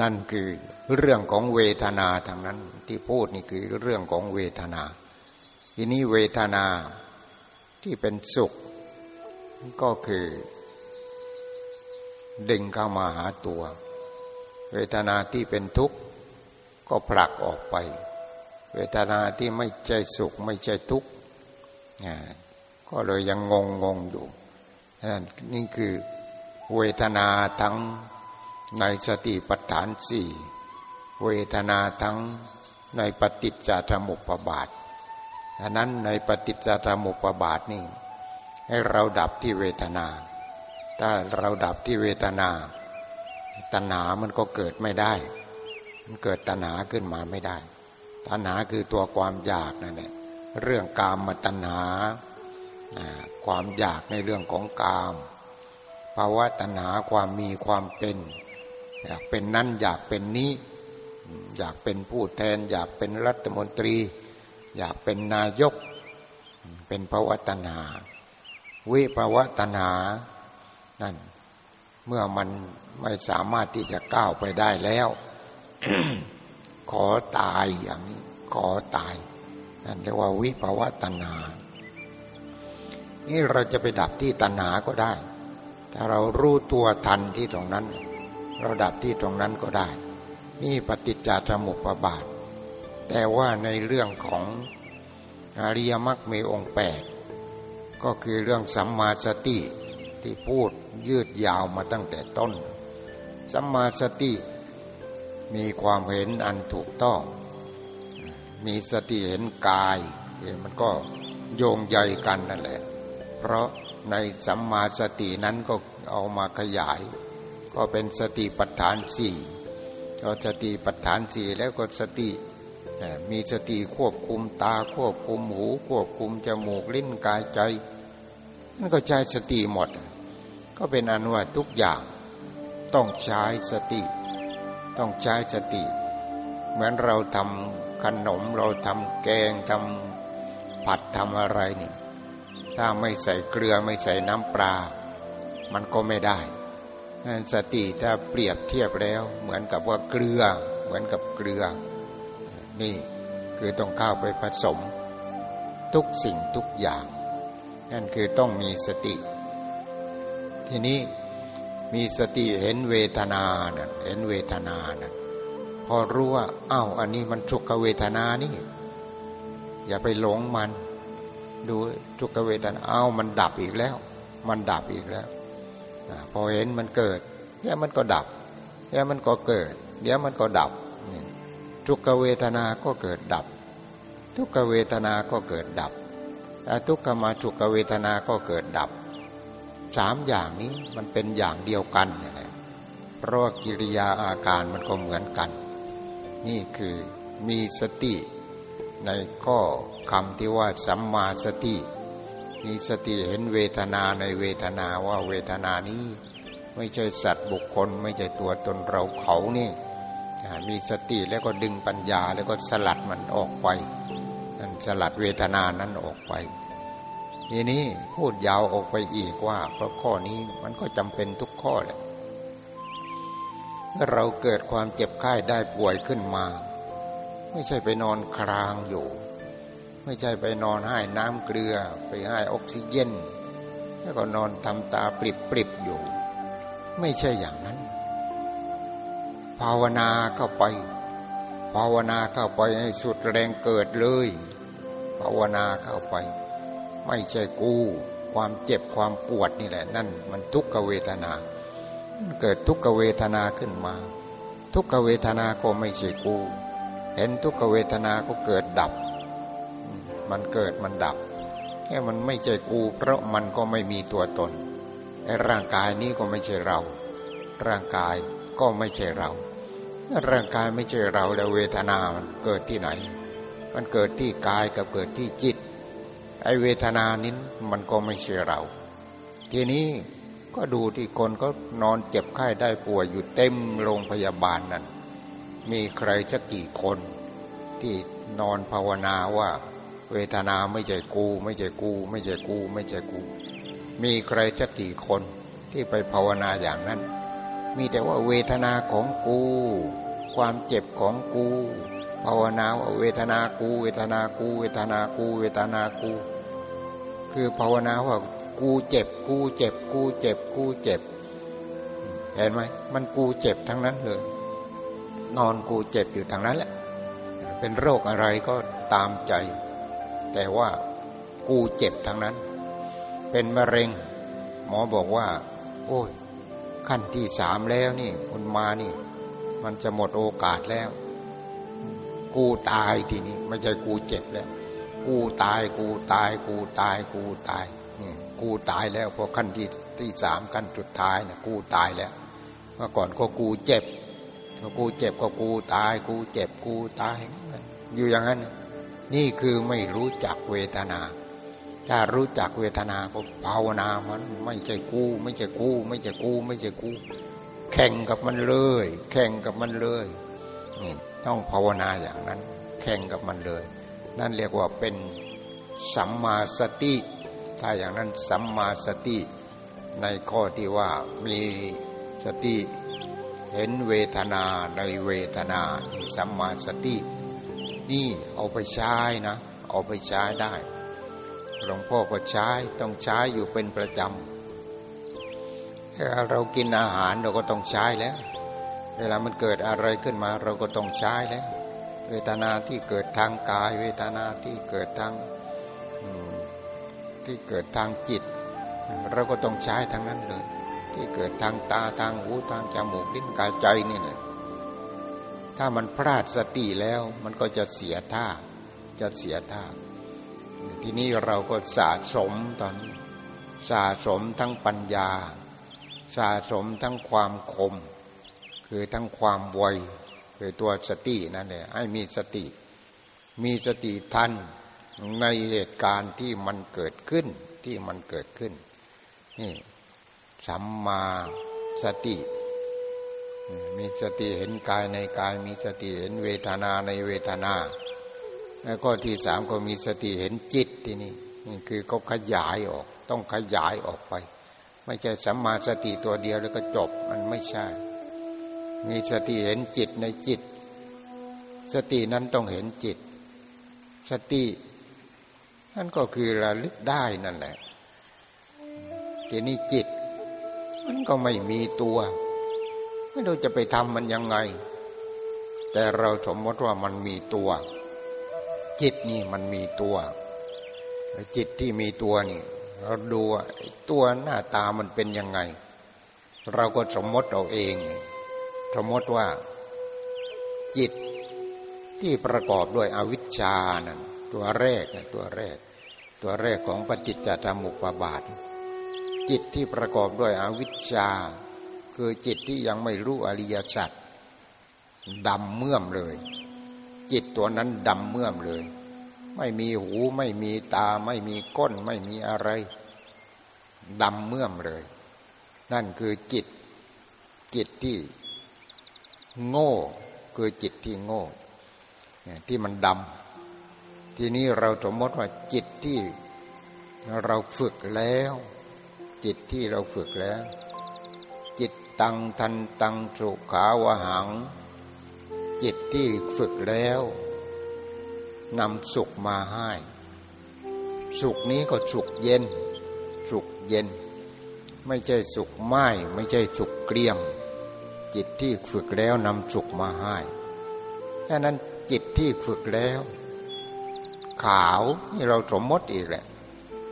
นั่นคือเรื่องของเวทนาทางนั้นที่พูดนี่คือเรื่องของเวทนา ทีนี้เวทนาที่เป็นสุข ก็คือ ดึงเข้ามาหาตัว เวทนาที่เป็นทุกข์ก็ผลักออกไป เวทนาที่ไม่ใช่สุขไม่ใช่ทุกข์ก็เลยยังงงงงอยู่นี่คือเวทนาทั้งในสติปัฏฐานสี่เวทนาทั้งในปฏิจจสมุปบาทดังนั้นในปฏิจจสมุปบาทนี่ให้เราดับที่เวทนา ถ้าเราดับที่เวทนา ตัณหามันก็เกิดไม่ได้ มันเกิดตัณหาขึ้นมาไม่ได้ ตัณหาคือตัวความอยากนั่นแหละ เรื่องกามมาตัณหา ความอยากในเรื่องของกามภาวะตัณหาความมีความเป็น อยากเป็นนั่นอยากเป็นนี้ อยากเป็นผู้แทน อยากเป็นรัฐมนตรี อยากเป็นนายก เป็นภาวะตัณหา วิภาวะตัณหา นั่น เมื่อมัน ไม่สามารถที่จะก้าวไปได้แล้ว ขอตายอย่างนี้ ขอตาย นั่นเรียกว่าวิภาวะตัณหา นี่เราจะไปดับที่ตัณหาก็ได้ ถ้าเรารู้ตัวทันที่ตรงนั้น เราดับที่ตรงนั้นก็ได้ นี่ปฏิจจสมุปบาท แต่ว่าในเรื่องของอริยมรรคมีองค์แปดก็คือเรื่องสัมมาสติที่พูดยืดยาวมาตั้งแต่ต้น สัมมาสติมีความเห็นอันถูกต้อง มีสติเห็นกายมันก็โยงใยกันนั่นแหละ เพราะในสัมมาสตินั้นก็เอามาขยาย ก็เป็นสติปัฏฐานสี่เราสติปัฏฐานสี่แล้วก็สติมีสติควบคุมตาควบคุมหู ควบคุมจมูกลิ้นกายใจ มันก็ใช้สติหมด ก็เป็นอนุวัทุกอย่าง ต้องใช้สติ ต้องใช้สติ เหมือนเราทำขนมเราทำแกงทำผัดทำอะไรนี่ถ้าไม่ใส่เกลือไม่ใส่น้ำปลา มันก็ไม่ได้นั่นสติถ้าเปรียบเทียบแล้ว เหมือนกับว่าเกลือ เหมือนกับเกลือ นี่คือต้องเข้าไปผสม ทุกสิ่งทุกอย่าง นั่นคือต้องมีสติ ทีนี้ มีสติเห็นเวทนานะเห็นเวทนานะพอรู้ว่าอ้าวอันนี้มันทุกขเวทนานี่ อย่าไปหลงมัน ดูทุกขเวทนาอ้าวมันดับอีกแล้ว มันดับอีกแล้วพอเห็นมันเกิดเดี๋ยวมันก็ดับเดี๋ยวมันก็เกิด เดี๋ยวมันก็ดับทุกขเวทนาก็เกิดดับ ทุกขเวทนาก็เกิดดับทุกขมาทุกขเวทนาก็เกิดดับ สามอย่างนี้มันเป็นอย่างเดียวกันนะเพราะกิริยาอาการมันก็เหมือนกัน นี่คือมีสติในข้อคำที่ว่าสัมมาสติ มีสติเห็นเวทนาในเวทนาว่าเวทนานี้ไม่ใช่สัตว์บุคคล ไม่ใช่ตัวตนเราเขานี่มีสติแล้วก็ดึงปัญญาแล้วก็สลัดมันออกไปนั่นสลัดเวทนานั้นออกไป ทีนี้พูดยาวออกไปอีกว่า เพราะข้อนี้มันก็จำเป็นทุกข้อแหละเมื่อเราเกิดความเจ็บไข้ได้ป่วยขึ้นมา ไม่ใช่ไปนอนครางอยู่ ไม่ใช่ไปนอนให้น้ำเกลือ ไปให้ออกซิเจนแล้วก็นอนทำตาปริบปริบอยู่ ไม่ใช่อย่างนั้น ภาวนาเข้าไป ภาวนาเข้าไปให้สุดแรงเกิดเลย ภาวนาเข้าไป ไม่ใช่กู ความเจ็บความปวดนี่แหละ นั่นมันทุกขเวทนาเกิดทุกขเวทนาขึ้นมา ทุกขเวทนาก็ไม่ใช่กู เห็นทุกขเวทนาก็เกิดดับ มันเกิดมันดับแค่มันไม่ใช่กู เพราะมันก็ไม่มีตัวตนไอ้ร่างกายนี้ก็ไม่ใช่เรา ร่างกายก็ไม่ใช่เราร่างกายไม่ใช่เราแล้วเวทนามันเกิดที่ไหน มันเกิดที่กายกับเกิดที่จิต ไอเวทนานี้มันก็ไม่ใช่เรา ทีนี้ก็ดูที่คนก็นอนเจ็บไข้ได้ป่วยอยู่เต็มโรงพยาบาลนั่น มีใครสักกี่คนที่นอนภาวนาว่า เวทนาไม่ใช่กู ไม่ใช่กู ไม่ใช่กู ไม่ใช่กู มีใครสักกี่คนที่ไปภาวนาอย่างนั้น มีแต่ว่าเวทนาของกู ความเจ็บของกู ภาวนาว่าเวทนากู เวทนากู เวทนากู เวทนากู คือภาวนาว่ากูเจ็บ กูเจ็บ กูเจ็บ กูเจ็บ เห็นไหมมันกูเจ็บทั้งนั้นเลย นอนกูเจ็บอยู่ทางนั้นแหละ เป็นโรคอะไรก็ตามใจ แต่ว่ากูเจ็บทั้งนั้น เป็นมะเร็ง หมอบอกว่า โอ้ย ขั้นที่สามแล้วนี่คุณมานี่ มันจะหมดโอกาสแล้ว กูตายทีนี้ ไม่ใช่กูเจ็บแล้ว กูตายกูตายกูตายกูตายนี่กูตายแล้วพอขั้นที่ที่สามขั้นสุดท้ายเนี่ยกูตายแล้ว เมื่อก่อนก็กูเจ็บพอกูเจ็บก็กูตาย กูเจ็บกูตาย อยู่อย่างนั้น นี่คือไม่รู้จักเวทนา ถ้ารู้จักเวทนาก็ภาวนามันไม่ใช่กู ไม่ใช่กู ไม่ใช่กู ไม่ใช่กู แข่งกับมันเลย แข่งกับมันเลยนี่ต้องภาวนาอย่างนั้น แข่งกับมันเลย นั่นเรียกว่าเป็นสัมมาสติ ถ้าอย่างนั้นสัมมาสติในข้อที่ว่ามีสติเห็นเวทนาในเวทนานี่สัมมาสติ นี่เอาไปใช้นะ เอาไปใช้ได้หลวงพ่อก็ใช้ต้องใช้อยู่เป็นประจำถ้าเรากินอาหารเราก็ต้องใช้แล้ว เวลามันเกิดอะไรขึ้นมาเราก็ต้องใช้แล้ว เวทนาที่เกิดทางกาย เวทนาที่เกิดทางที่เกิดทางจิต เราก็ต้องใช้ทั้งนั้นเลย ที่เกิดทางตาทางหูทางจมูกลิ้นกายใจนี่แหละถ้ามันพลาดสติแล้วมันก็จะเสียท่าจะเสียท่าทีนี้เราก็สะสมตอนนี้สะสมทั้งปัญญา สะสมทั้งความคม คือทั้งความไว คือตัวสตินั่นแหละให้มีสติ มีสติทันในเหตุการณ์ที่มันเกิดขึ้นที่มันเกิดขึ้นนี่สัมมาสติ มีสติเห็นกายในกาย มีสติเห็นเวทนาในเวทนา แล้วก็ที่สามก็มีสติเห็นจิตที่นี่นี่คือเขาขยายออก ต้องขยายออกไป ไม่ใช่สัมมาสติตัวเดียวแล้วก็จบมันไม่ใช่ มีสติเห็นจิตในจิต สตินั้นต้องเห็นจิต สตินั่นก็คือระลึกได้นั่นแหละทีนี้จิต มันก็ไม่มีตัว ไม่รู้จะไปทำมันยังไง แต่เราสมมติว่ามันมีตัว จิตนี่มันมีตัว จิตที่มีตัวนี่เราดูตัวหน้าตามันเป็นยังไง เราก็สมมติเราเอง สมมติว่า จิตที่ประกอบด้วยอวิชชานั่นตัวแรกนะตัวแรก ตัวแรกของปฏิจจสมุปบาท จิตที่ประกอบด้วยอวิชชา คือจิตที่ยังไม่รู้อริยสัจดำเมื่อมเลย จิตตัวนั้นดำเมื่อมเลย ไม่มีหูไม่มีตาไม่มีก้นไม่มีอะไรดำเมื่อมเลย นั่นคือจิตจิตที่ โง่คือจิตที่โง่ที่มันดำ ทีนี้เราสมมติว่าจิตที่เราฝึกแล้ว จิตที่เราฝึกแล้ว จิตตังทันตังสุขาวหัง จิตที่ฝึกแล้วนำสุขมาให้ สุขนี้ก็สุขเย็น สุขเย็น ไม่ใช่สุขไม้ไม่ใช่สุขเกลียม จิตที่ฝึกแล้วนำสุขมาให้แค่นั้นจิตที่ฝึกแล้ว ขาวนี่เราสมมติอีกแหละ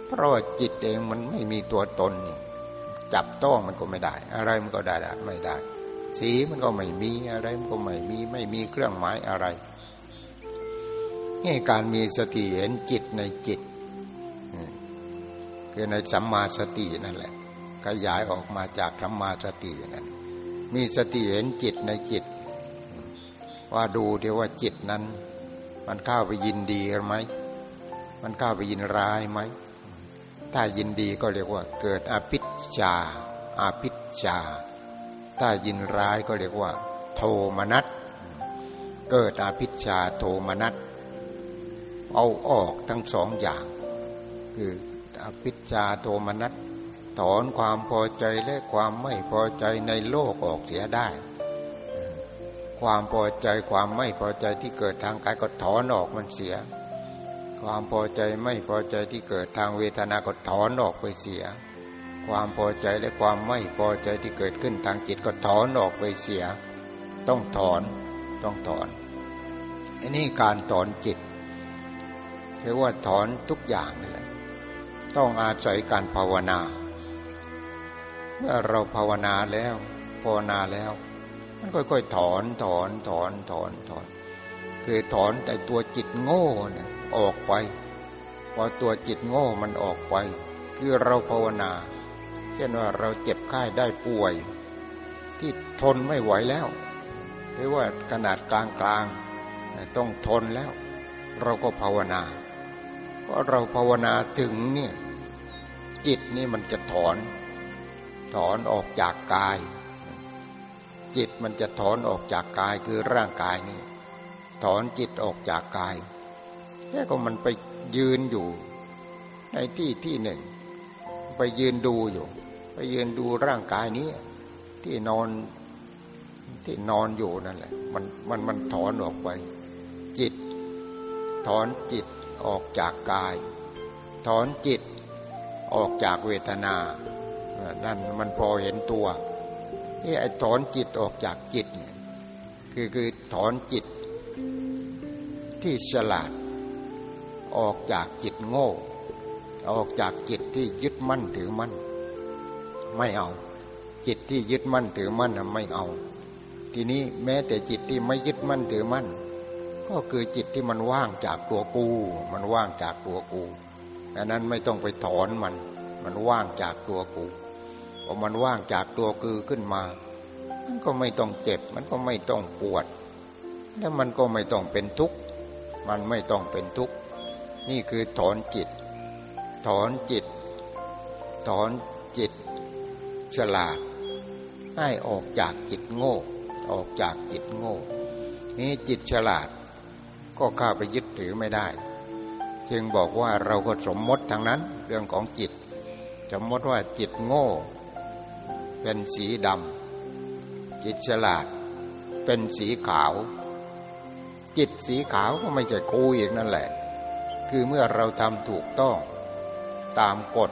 เพราะว่าจิตเองมันไม่มีตัวตนนี่จับต้องมันก็ไม่ได้ อะไรมันก็ได้ไม่ได้ สีมันก็ไม่มีอะไรมันก็ไม่มีไม่มีเครื่องหมายอะไรนี่การมีสติเห็นจิตในจิตคือในสัมมาสตินั่นแหละขยายออกมาจากสัมมาสตินั่น มีสติเห็นจิตในจิต ว่าดูเดียวว่าจิตนั้น มันเข้าไปยินดีไหม มันเข้าไปยินร้ายไหม ถ้ายินดีก็เรียกว่า เกิดอภิชาอาภิชา ถ้ายินร้ายก็เรียกว่า โทมนัสเกิดอาภิชาโทมนัสเอาออกทั้งสองอย่าง คืออภิชาโทมนัส ถอนความพอใจและความไม่พอใจในโลกออกเสียได้ ความพอใจความไม่พอใจที่เกิดทางกายก็ถอนออกมันเสีย ความพอใจไม่พอใจที่เกิดทางเวทนาก็ถอนออกไปเสีย ความพอใจและความไม่พอใจที่เกิดขึ้นทางจิตก็ถอนออกไปเสีย ต้องถอนต้องถอนอันนี้การถอนจิตเรียกว่าถอนทุกอย่างนี่แหละต้องอาศัยการภาวนา เมื่อเราภาวนาแล้วภาวนาแล้ว มันค่อยๆถอนถอนถอนถอนถอน คือถอนแต่ตัวจิตโง่เนี่ยออกไปพอตัวจิตโง่มันออกไป คือเราภาวนา เช่นว่าเราเจ็บไข้ได้ป่วย ที่ทนไม่ไหวแล้วหรือว่าขนาดกลางๆต้องทนแล้ว เราก็ภาวนาเพราะเราภาวนาถึงเนี่ยจิตนี่มันจะถอน ถอนออกจากกาย จิตมันจะถอนออกจากกายคือร่างกายนี่ถอนจิตออกจากกายแล้วก็มันไปยืนอยู่ ในที่ที่หนึ่ง ไปยืนดูอยู่ ไปยืนดูร่างกายนี้ ที่นอนที่นอนอยู่นั่นแหละ มันมันมันถอนออกไป จิต ถอนจิตออกจากกาย ถอนจิตออกจากเวทนา นั่นมันพอเห็นตัวนี่ไอ้ถอนจิตออกจากจิตเนี่ยคือคือถอนจิต ที่ฉลาด ออกจากจิตโง่ ออกจากจิตที่ยึดมั่นถือมั่น ไม่เอา จิตที่ยึดมั่นถือมั่นไม่เอา ทีนี้แม้แต่จิตที่ไม่ยึดมั่นถือมั่น ก็คือจิตที่มันว่างจากตัวกู มันว่างจากตัวกูอันนั้นไม่ต้องไปถอนมัน มันว่างจากตัวกู พอมันว่างจากตัวคือขึ้นมา มันก็ไม่ต้องเจ็บ มันก็ไม่ต้องปวด แล้วมันก็ไม่ต้องเป็นทุกข์ มันไม่ต้องเป็นทุกข์ นี่คือถอนจิต ถอนจิต ถอนจิต ฉลาด ให้ออกจากจิตโง่ ออกจากจิตโง่ นี่จิตฉลาด ก็ข้าไปยึดถือไม่ได้ จึงบอกว่าเราก็สมมติทางนั้นเรื่องของจิตสมมติว่าจิตโง่ เป็นสีดำจิตฉลาด เป็นสีขาว จิตสีขาวก็ไม่ใช่กูอีกนั่นแหละ คือเมื่อเราทำถูกต้อง ตามกฎ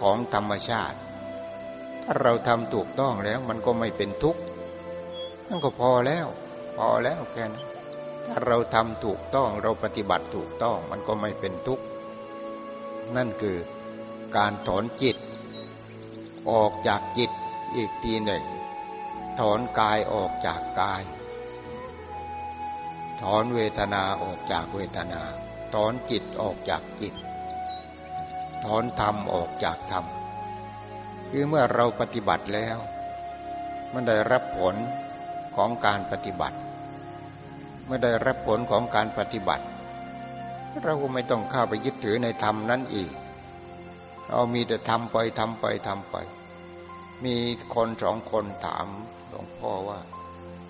ของธรรมชาติ ถ้าเราทำถูกต้องแล้วมันก็ไม่เป็นทุกข์นั่นก็พอแล้ว พอแล้วแค่นั้นถ้าเราทำถูกต้องเราปฏิบัติถูกต้องมันก็ไม่เป็นทุกข์นั่นคือการถอนจิต ออกจากจิต อีกทีหนึ่ง ถอนกายออกจากกาย ถอนเวทนาออกจากเวทนา ถอนจิตออกจากจิต ถอนธรรมออกจากธรรม คือเมื่อเราปฏิบัติแล้ว มันได้รับผลของการปฏิบัติ เมื่อได้รับผลของการปฏิบัติ เราก็ไม่ต้องเข้าไปยึดถือในธรรมนั้นอีก เรามีแต่ทำไปทำไปทำไป มีคนสองคนถามหลวงพ่อว่า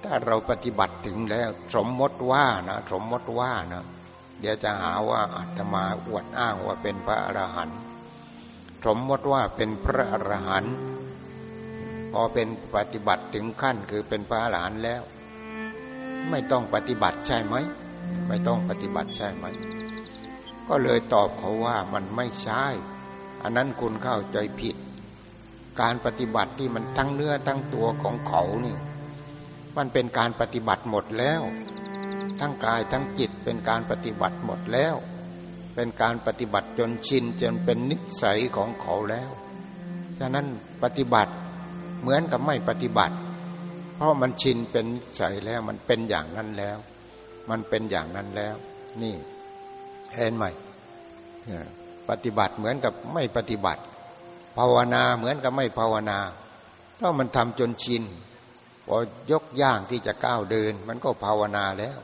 ถ้าเราปฏิบัติถึงแล้ว สมมติว่านะสมมติว่านะเดี๋ยวจะหาว่าอาตมาอวดอ้างว่าเป็นพระอรหันต์สมมติว่าเป็นพระอรหันต์พอเป็นปฏิบัติถึงขั้นคือเป็นพระอรหันต์แล้ว ไม่ต้องปฏิบัติใช่ไหมไม่ต้องปฏิบัติใช่ไหม ก็เลยตอบเขาว่ามันไม่ใช่ อันนั้นคุณเข้าใจผิด การปฏิบัติที่มันทั้งเนื้อทั้งตัวของเขานี่ มันเป็นการปฏิบัติหมดแล้ว ทั้งกายทั้งจิตเป็นการปฏิบัติหมดแล้ว เป็นการปฏิบัติจนชินจนเป็นนิสัยของเขาแล้วฉะนั้นปฏิบัติเหมือนกับไม่ปฏิบัติ เพราะมันชินเป็นใสแล้วมันเป็นอย่างนั้นแล้ว มันเป็นอย่างนั้นแล้ว นี่เห็นไหมปฏิบัติเหมือนกับไม่ปฏิบัติ ภาวนาเหมือนกับไม่ภาวนาเพราะมันทำจนชินพอยกย่างที่จะก้าวเดิน มันก็ภาวนาแล้ว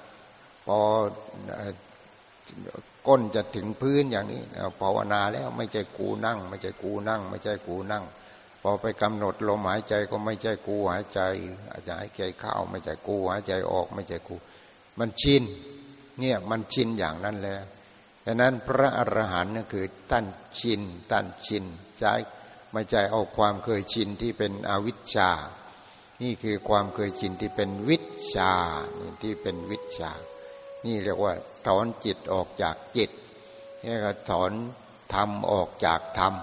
พอก้นจะถึงพื้นอย่างนี้ภาวนาแล้วไม่ใช่กูนั่ง ไม่ใช่กูนั่ง ไม่ใช่กูนั่ง พอไปกำหนดลมหายใจก็ไม่ใช่กูหายใจอาจจะหายใจเข้าไม่ใช่กูหายใจออกไม่ใช่กู มันชินเนี่ยมันชินอย่างนั้นแล้วดังนั้นพระอรหันต์นั่นคือท่านชินท่านชินใช้ ไม่ใช่เอาความเคยชินที่เป็นอวิชชา นี่คือความเคยชินที่เป็นวิชาที่เป็นวิชา นี่เรียกว่าถอนจิตออกจากจิตนี่ก็ถอนธรรมออกจากธรรม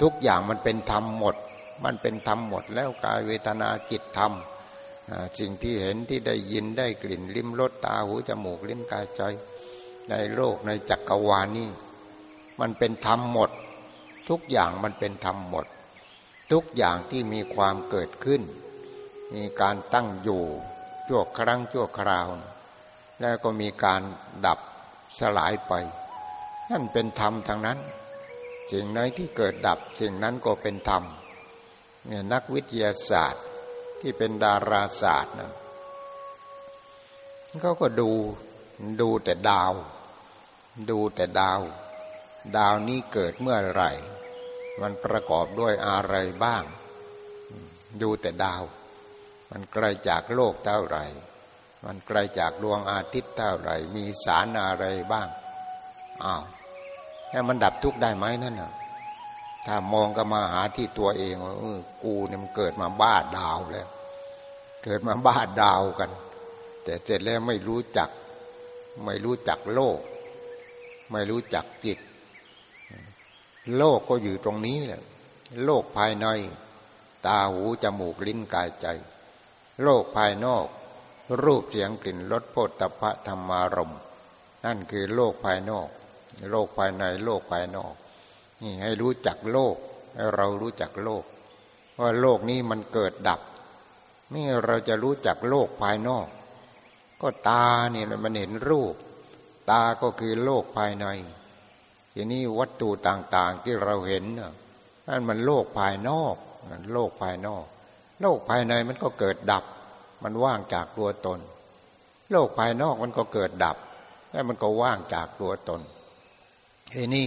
ทุกอย่างมันเป็นธรรมหมด มันเป็นธรรมหมดแล้วกายเวทนาจิตธรรมสิ่งที่เห็นที่ได้ยินได้กลิ่นลิ้มรสตาหูจมูกลิ้นกายใจในโลกในจักรวาลนี้มันเป็นธรรมหมด ทุกอย่างมันเป็นธรรมหมด ทุกอย่างที่มีความเกิดขึ้น มีการตั้งอยู่ชั่วครั้งชั่วคราว แล้วก็มีการดับสลายไป นั่นเป็นธรรมทางนั้น สิ่งไหนที่เกิดดับสิ่งนั้นก็เป็นธรรมเนี่ยนักวิทยาศาสตร์ที่เป็นดาราศาสตร์นะเขาก็ดูดูแต่ดาว ดูแต่ดาว ดาวนี้เกิดเมื่อไหร่ มันประกอบด้วยอะไรบ้าง ดูแต่ดาว มันไกลจากโลกเท่าไหร่ มันไกลจากดวงอาทิตย์เท่าไหร่ มีสารอะไรบ้างอ้าวแค่มันดับทุกข์ได้ไหมนั่นน่ะถ้ามองก็มาหาที่ตัวเองว่าเออกูเนี่ยมันเกิดมาบ้าดาวแล้ว เกิดมาบ้าดาวกัน แต่เสร็จแล้วไม่รู้จัก ไม่รู้จักโลก ไม่รู้จักจิต โลกก็อยู่ตรงนี้แหละโลกภายใน ตาหูจมูกลิ้นกายใจ โลกภายนอก รูปเสียงกลิ่นรสโผฏฐพะธรรมารมนั่นคือโลกภายนอก โลกภายในโลกภายนอก นี่ให้รู้จักโลกให้เรารู้จักโลก ว่าโลกนี้มันเกิดดับ นี่เราจะรู้จักโลกภายนอก ก็ตาเนี่ยมันเห็นรูป ตาก็คือโลกภายใน ทีนี้วัตถุต่างๆที่เราเห็นนั่นมันโลกภายนอกโลกภายนอก โลกภายในมันก็เกิดดับ มันว่างจากตัวตน โลกภายนอกมันก็เกิดดับ แล้วมันก็ว่างจากตัวตนทีนี้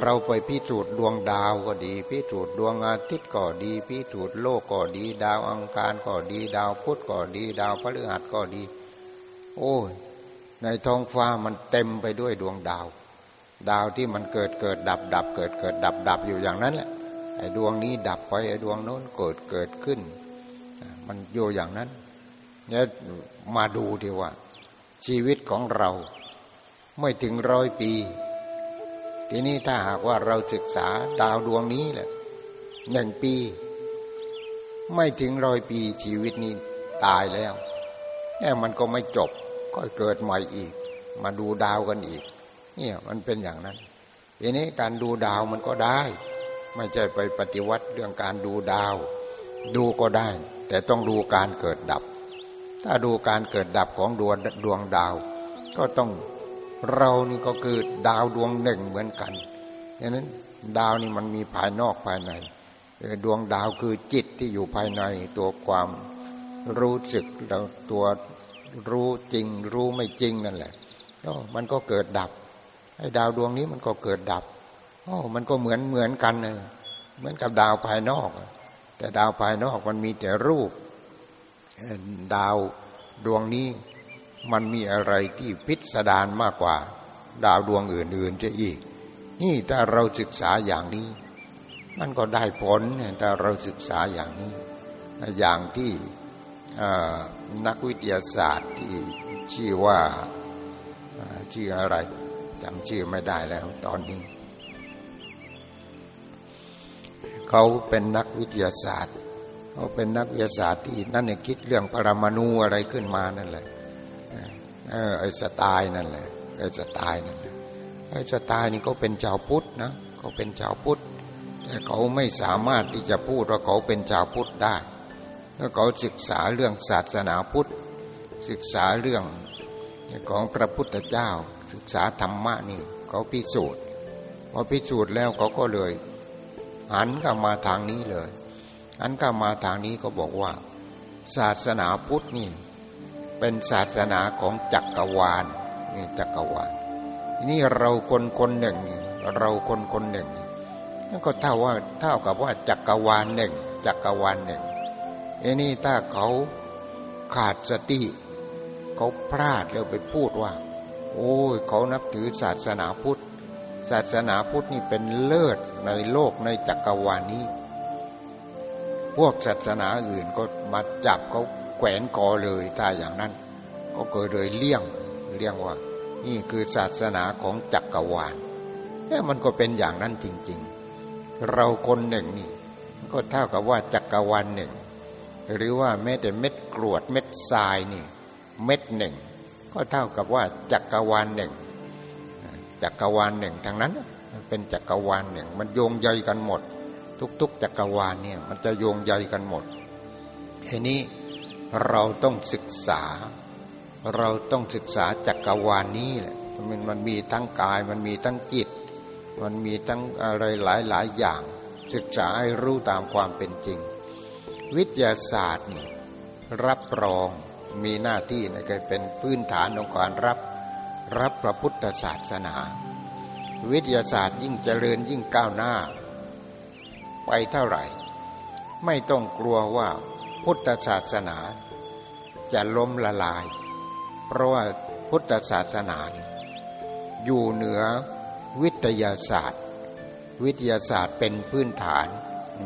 เราไปพิจูดดวงดาวก็ดี พิจูดดวงอาทิตย์ก็ดี พิจูดโลกก็ดี ดาวอังคารก็ดี ดาวพุธก็ดี ดาวพฤหัสก็ดี โอ้ยในท้องฟ้ามันเต็มไปด้วยดวงดาว ดาวที่มันเกิดเกิดดับดับเกิดเกิดดับดับอยู่อย่างนั้นแหละไอ้ดวงนี้ดับไปไอ้ดวงโน้นเกิดเกิดขึ้น มันโยอย่างนั้นเนี่ยมาดูดีว่า ชีวิตของเราไม่ถึงร้อยปี ทีนี้ถ้าหากว่าเราศึกษาดาวดวงนี้แหละหนึ่งปี ไม่ถึงร้อยปีชีวิตนี้ตายแล้วแน่มันก็ไม่จบก็เกิดใหม่อีก มาดูดาวกันอีก เนี่ยมันเป็นอย่างนั้นทีนี้การดูดาวมันก็ได้ ไม่ใช่ไปปฏิวัติเรื่องการดูดาว ดูก็ได้ แต่ต้องดูการเกิดดับ ถ้าดูการเกิดดับของดวงดวงดาว ก็ต้องเรานี่ก็คือดาวดวงหนึ่งเหมือนกันดังนั้นดาวนี่มันมีภายนอกภายในดวงดาวคือจิตที่อยู่ภายในตัวความรู้สึกตัวรู้จริง รู้ไม่จริงนั่นแหละก็มันก็เกิดดับ ไอ้ดาวดวงนี้มันก็เกิดดับโอ้มันก็เหมือนเหมือนกันเลยเหมือนกับดาวภายนอก แต่ดาวภายนอกมันมีแต่รูป ดาวดวงนี้มันมีอะไรที่พิสดารมากกว่า ดาวดวงอื่นๆจะอีก นี่ถ้าเราศึกษาอย่างนี้ มันก็ได้ผลแต่เราศึกษาอย่างนี้ อย่างที่นักวิทยาศาสตร์ที่ชื่อว่าชื่ออะไร จำชื่อไม่ได้แล้วตอนนี้ เขาเป็นนักวิทยาศาสตร์เขาเป็นนักวิทยาศาสตร์ที่นั่นเนี่ยคิดเรื่องปรมาณูอะไรขึ้นมานั่นแหละไอ้สไตล์นั่นแหละไอ้สไตล์นั่นแหละไอ้สไตล์นี่เขาเป็นชาวพุทธนะเขาเป็นชาวพุทธแต่เขาไม่สามารถที่จะพูดว่าเขาเป็นชาวพุทธได้ถ้าเขาศึกษาเรื่องศาสนาพุทธ ศึกษาเรื่องของพระพุทธเจ้า ศึกษาธรรมะนี่ เขาพิสูจน์พอพิสูจน์แล้วเขาก็เลยหันกลับมาทางนี้เลยหันกลับมาทางนี้ก็บอกว่า ศาสนาพุทธนี่ เป็นศาสนาของจักรวาลนี่จักรวาลนี่เราคนคนหนึ่ง เราคนคนหนึ่งนั่นก็เท่าว่าเท่ากับว่าจักรวาลหนึ่งจักรวาลหนึ่งไอ้นี่ถ้าเขาขาดสติ เขาพลาดแล้วไปพูดว่า โอ้ยเขานับถือศาสนาพุทธ ศาสนาพุทธนี่เป็นเลิศในโลกในจักรวาลนี้ พวกศาสนาอื่นก็มาจับเขาแขวนคอเลยถ้าอย่างนั้น ก็เกิดเลยเลี่ยงเลี่ยงว่า นี่คือศาสนาของจักรวาลเนี่ยมันก็เป็นอย่างนั้นจริง ๆ เราคนหนึ่งนี่ ก็เท่ากับว่าจักรวาลหนึ่ง หรือว่าแม้แต่เม็ดกรวดเม็ดทรายนี่ เม็ดหนึ่ง ก็เท่ากับว่าจักรวาลหนึ่งจักรวาลหนึ่งทางนั้นเป็นจักรวาลหนึ่ง มันโยงใยกันหมด ทุก ๆ จักรวาลเนี่ยมันจะโยงใยกันหมดทีนี้เราต้องศึกษา เราต้องศึกษาจักรวาลนี้แหละมันมันมีทั้งกายมันมีทั้งจิต มันมีทั้งอะไรหลายหลายอย่าง ศึกษาให้รู้ตามความเป็นจริง วิทยาศาสตร์นี่รับรอง มีหน้าที่ในการเป็นพื้นฐานของการรับรับพระพุทธศาสนา วิทยาศาสตร์ยิ่งเจริญยิ่งก้าวหน้า ไปเท่าไหร่ ไม่ต้องกลัวว่าพุทธศาสนาจะล้มละลาย เพราะว่าพุทธศาสนา อยู่เหนือวิทยาศาสตร์ วิทยาศาสตร์เป็นพื้นฐาน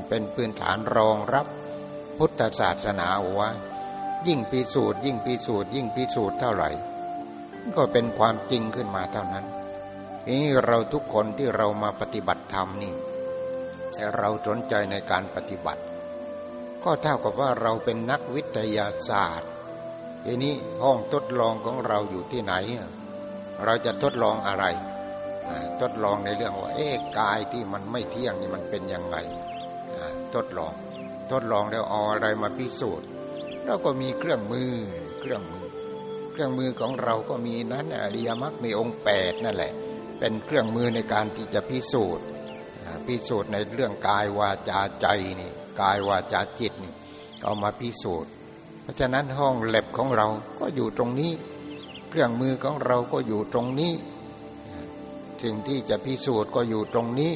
เป็นพื้นฐานรองรับพุทธศาสนาเอาไว้ ยิ่งพิสูจน์ยิ่งพิสูจน์ยิ่งพิสูจน์เท่าไหร่ ก็เป็นความจริงขึ้นมาเท่านั้นนี่เราทุกคนที่เรามาปฏิบัติธรรมนี่เราสนใจในการปฏิบัติ ก็เท่ากับว่าเราเป็นนักวิทยาศาสตร์ทีนี้ห้องทดลองของเราอยู่ที่ไหน เราจะทดลองอะไร ทดลองในเรื่องว่าเอ๊กายที่มันไม่เที่ยงนี่มันเป็นยังไงทดลอง ทดลองแล้วเอาอะไรมาพิสูจน์ เราก็มีเครื่องมือเครื่องมือ เครื่องมือของเราก็มีนั้นอริยมรรคมีองค์แปดนั่นแหละ เป็นเครื่องมือในการที่จะพิสูจน์พิสูจน์ในเรื่องกายวาจาใจนี่กายวาจาจิตนี่เอามาพิสูจน์ เพราะฉะนั้นห้องเล็บของเราก็อยู่ตรงนี้ เครื่องมือของเราก็อยู่ตรงนี้ สิ่งที่จะพิสูจน์ก็อยู่ตรงนี้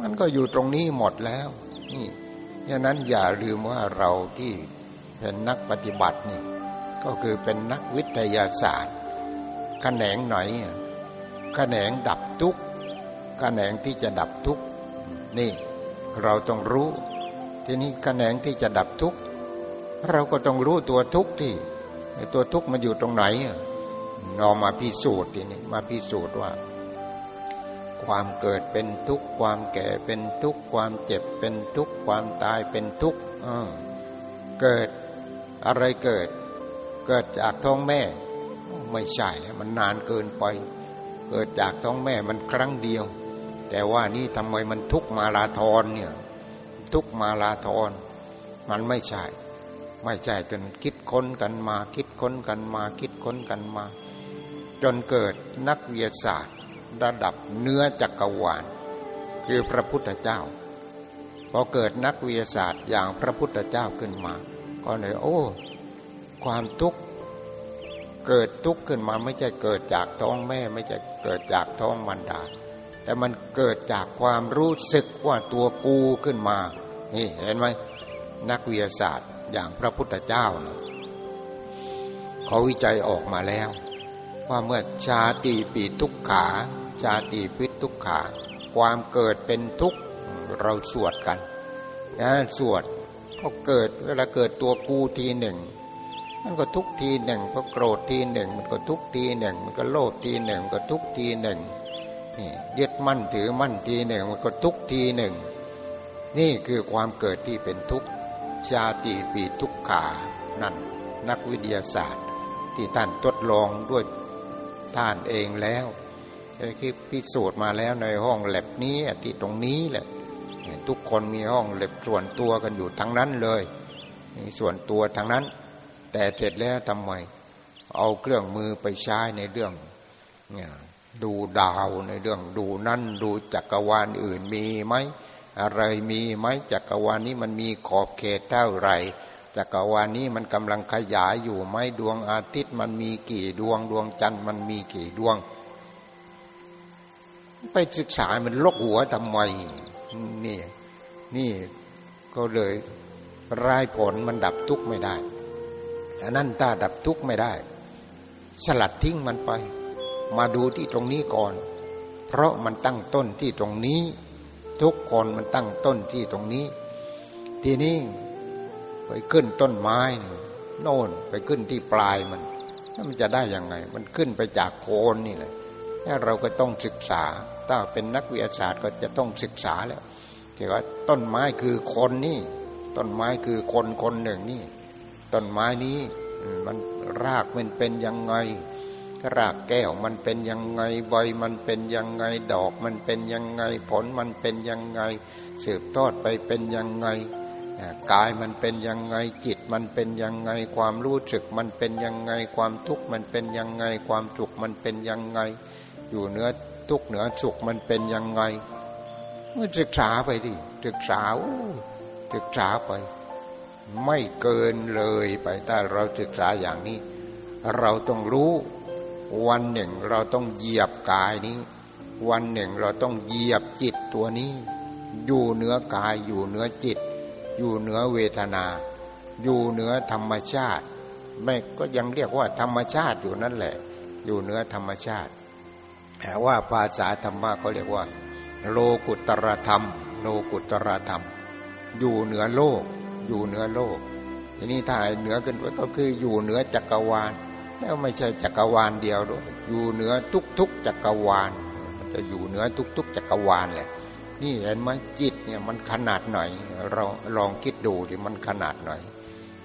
มันก็อยู่ตรงนี้หมดแล้วนี่ดังนั้นอย่าลืมว่าเราที่ เป็นนักปฏิบัตินี่ ก็คือเป็นนักวิทยาศาสตร์ขแขนงไหนขแขนงดับทุกข์แขนงที่จะดับทุกข์นี่เราต้องรู้ ทีนี้แขนงที่จะดับทุกข์เราก็ต้องรู้ตัวทุกข์ที่ตัวทุกข์มันอยู่ตรงไหนเรามาพิสูจน์ทีนี้มาพิสูจน์ว่า ความเกิดเป็นทุกข์ความแก่เป็นทุกข์ความเจ็บเป็นทุกข์ความตายเป็นทุกข์เกิด อะไรเกิด เกิดจากท้องแม่ ไม่ใช่มันนานเกินไป เกิดจากท้องแม่มันครั้งเดียว แต่ว่านี่ทำไมมันทุกมาลาทอนเนี่ยทุกมาลาทอนมันไม่ใช่ ไม่ใช่จนคิดค้นกันมา คิดค้นกันมา คิดค้นกันมา จนเกิดนักวิทยาศาสตร์ ระดับเนื้อจักรวาล คือพระพุทธเจ้าพอเกิดนักวิทยาศาสตร์อย่างพระพุทธเจ้าขึ้นมา ก็เลยโอ้ ความทุกข์เกิดทุกข์ขึ้นมาไม่ใช่เกิดจากท้องแม่ ไม่ใช่เกิดจากท้องมันดา แต่มันเกิดจากความรู้สึกว่าตัวกูขึ้นมา นี่เห็นไหมนักวิทยาศาสตร์อย่างพระพุทธเจ้านะเขาวิจัยออกมาแล้ว ว่าเมื่อชาติปีทุกขา ชาติพิทุกขา ความเกิดเป็นทุกข์เราสวดกันนะสวด ก็เกิดเวลาเกิดตัวกูทีหนึ่ง มันก็ทุกทีหนึ่งพอโกรธทีหนึ่ง มันก็ทุกทีหนึ่ง มันก็โลภทีหนึ่งก็ทุกทีหนึ่งนี่ยึดมั่นถือมั่นทีหนึ่ง มันก็ทุกทีหนึ่ง นี่คือความเกิดที่เป็นทุกข์ชาติปีทุกขานั่นนักวิทยาศาสตร์ ที่ท่านทดลองด้วยท่านเองแล้วคือพิสูจน์มาแล้วในห้องแลบนี้ที่ตรงนี้แหละ ทุกคนมีห้องเล็บส่วนตัวกันอยู่ทั้งนั้นเลยมีส่วนตัวทั้งนั้น แต่เสร็จแล้วทำไมเอาเครื่องมือไปใช้ในเรื่องเนี่ยดูดาวในเรื่องดูนั่นดูจักรวาลอื่นมีไหมอะไรมีไหมจักรวาลนี้มันมีขอบเขตเท่าไหร่จักรวาลนี้มันกำลังขยายอยู่ไหมดวงอาทิตย์มันมีกี่ดวงดวงจันทร์มันมีกี่ดวง ไปศึกษามันลกหัวทำไม นี่ นี่ก็เลยรายผลมันดับทุกข์ไม่ได้อนนั้นถ้าดับทุกข์ไม่ได้ สลัดทิ้งมันไป มาดูที่ตรงนี้ก่อน เพราะมันตั้งต้นที่ตรงนี้ ทุกคนมันตั้งต้นที่ตรงนี้ ทีนี้ไปขึ้นต้นไม้โน่นไปขึ้นที่ปลายมันมันจะได้ยังไง มันขึ้นไปจากโคนนี่แหละเราก็ต้องศึกษา ถ้าเป็นนักวิทยาศาสตร์ก็จะต้องศึกษาแล้วที่ว่าต้นไม้คือคนนี่ต้นไม้คือคนคนหนึ่งนี่ต้นไม้นี้มันรากมันเป็นยังไง รากแก้วมันเป็นยังไงใบมันเป็นยังไงดอกมันเป็นยังไงผลมันเป็นยังไง สืบทอดไปเป็นยังไงกายมันเป็นยังไงจิตมันเป็นยังไง ความรู้สึกมันเป็นยังไง ความทุกข์มันเป็นยังไง ความสุขมันเป็นยังไง อยู่เนื้อ ทุกข์เหนือสุขมันเป็นยังไงเมื่อศึกษาไปดิศึกษาศึกษาไป ไม่เกินเลยไปถ้าเราศึกษาอย่างนี้ เราต้องรู้วันหนึ่งเราต้องเหยียบกายนี้ วันหนึ่งเราต้องเหยียบจิตตัวนี้ อยู่เหนือกายอยู่เหนือจิต อยู่เหนือเวทนา อยู่เหนือธรรมชาติ ไม่ก็ยังเรียกว่าธรรมชาติอยู่นั่นแหละ อยู่เหนือธรรมชาติ ว่าภาษาธรรมะเขาเรียกว่า โลกุตรธรรม โลกุตรธรรม อยู่เหนือโลก อยู่เหนือโลกทีนี้ถ้าเหนือขึ้นไปก็คืออยู่เหนือจักรวาล แล้วไม่ใช่จักรวาลเดียวด้วยอยู่เหนือทุกๆจักรวาล จะอยู่เหนือทุก ๆ จักรวาลแหละนี่เห็นไหมจิตเนี่ยมันขนาดหน่อยเราลองคิดดูดิมันขนาดหน่อย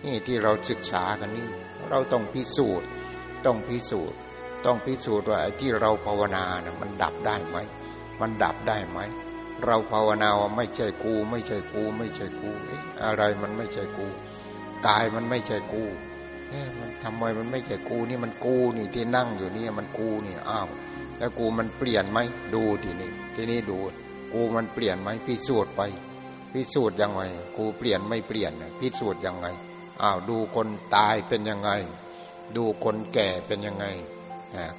นี่ที่เราศึกษากันนี่เราต้องพิสูจน์ต้องพิสูจน์ ต้องพิสูจน์ว่าไอ้ที่เราภาวนาเนี่ยมันดับได้ไหม มันดับได้ไหม เราภาวนาว่าไม่ใช่กู ไม่ใช่กู ไม่ใช่กูอะไรมันไม่ใช่กู กายมันไม่ใช่กูเอ๊ะมันทำไมมันไม่ใช่กูนี่มันกูนี่ที่นั่งอยู่นี่มันกูนี่อ้าวแล้วกูมันเปลี่ยนไหมดูทีนี้ทีนี้ดู กูมันเปลี่ยนไหมพิสูจน์ไป พิสูจน์ยังไง กูเปลี่ยนไม่เปลี่ยนพิสูจน์ยังไงอ้าวดูคนตายเป็นยังไง ดูคนแก่เป็นยังไง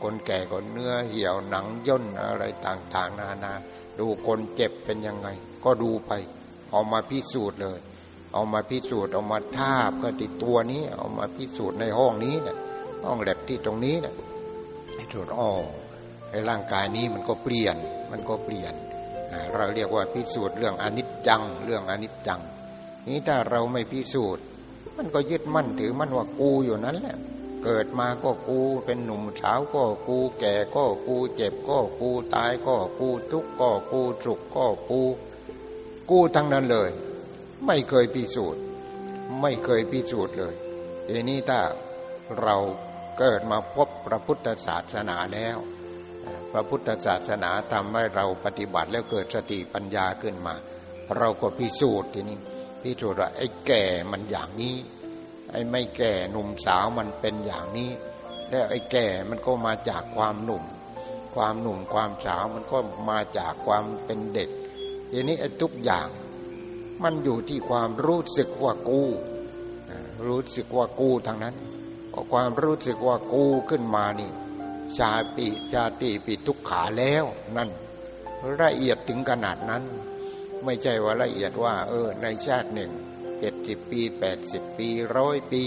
คนแก่ก็เนื้อเหี่ยวหนังย่นอะไรต่างๆ นานา ดูคนเจ็บเป็นยังไง ก็ดูไป เอามาพิสูจน์เลย เอามาพิสูจน์เอามาทาบก็ติดตัวนี้ เอามาพิสูจน์ในห้องนี้นี่ยห้องแลบที่ตรงนี้นี่ยไอ้ตรวจอ๋อไอ้ร่างกายนี้มันก็เปลี่ยน มันก็เปลี่ยน เราเรียกว่าพิสูจน์เรื่องอนิจจัง เรื่องอนิจจัง นี้ถ้าเราไม่พิสูจน์ มันก็ยึดมั่นถือมั่นว่ากูอยู่นั้นแหละ เกิดมาก็กู เป็นหนุ่มสาวก็กู แก่ก็กู เจ็บก็กู ตายก็กูทุกข์ก็กูสุขก็กู กูทั้งนั้นเลย ไม่เคยพิสูจน์ ไม่เคยพิสูจน์เลยทีนี้ถ้าเราเกิดมาพบพระพุทธศาสนาแล้ว พระพุทธศาสนาทำให้เราปฏิบัติแล้วเกิดสติปัญญาขึ้นมา เราก็พิสูจน์ทีนี้พิสูจน์ว่าไอ้แก่มันอย่างนี้ ไอ้ไม่แก่หนุ่มสาวมันเป็นอย่างนี้ แล้วไอ้แก่มันก็มาจากความหนุ่ม ความหนุ่มความสาวมันก็มาจากความเป็นเด็กทีนี้ไอ้ทุกอย่างมันอยู่ที่ความรู้สึกว่ากู รู้สึกว่ากูทางนั้นความรู้สึกว่ากูขึ้นมานี่ ชาปิชาติปิทุกขาแล้วนั่นละเอียดถึงขนาดนั้น ไม่ใช่ว่าละเอียดว่า เออ ในชาติหนึ่ง เจ็ดสิบปีแปดสิบปีร้อยปี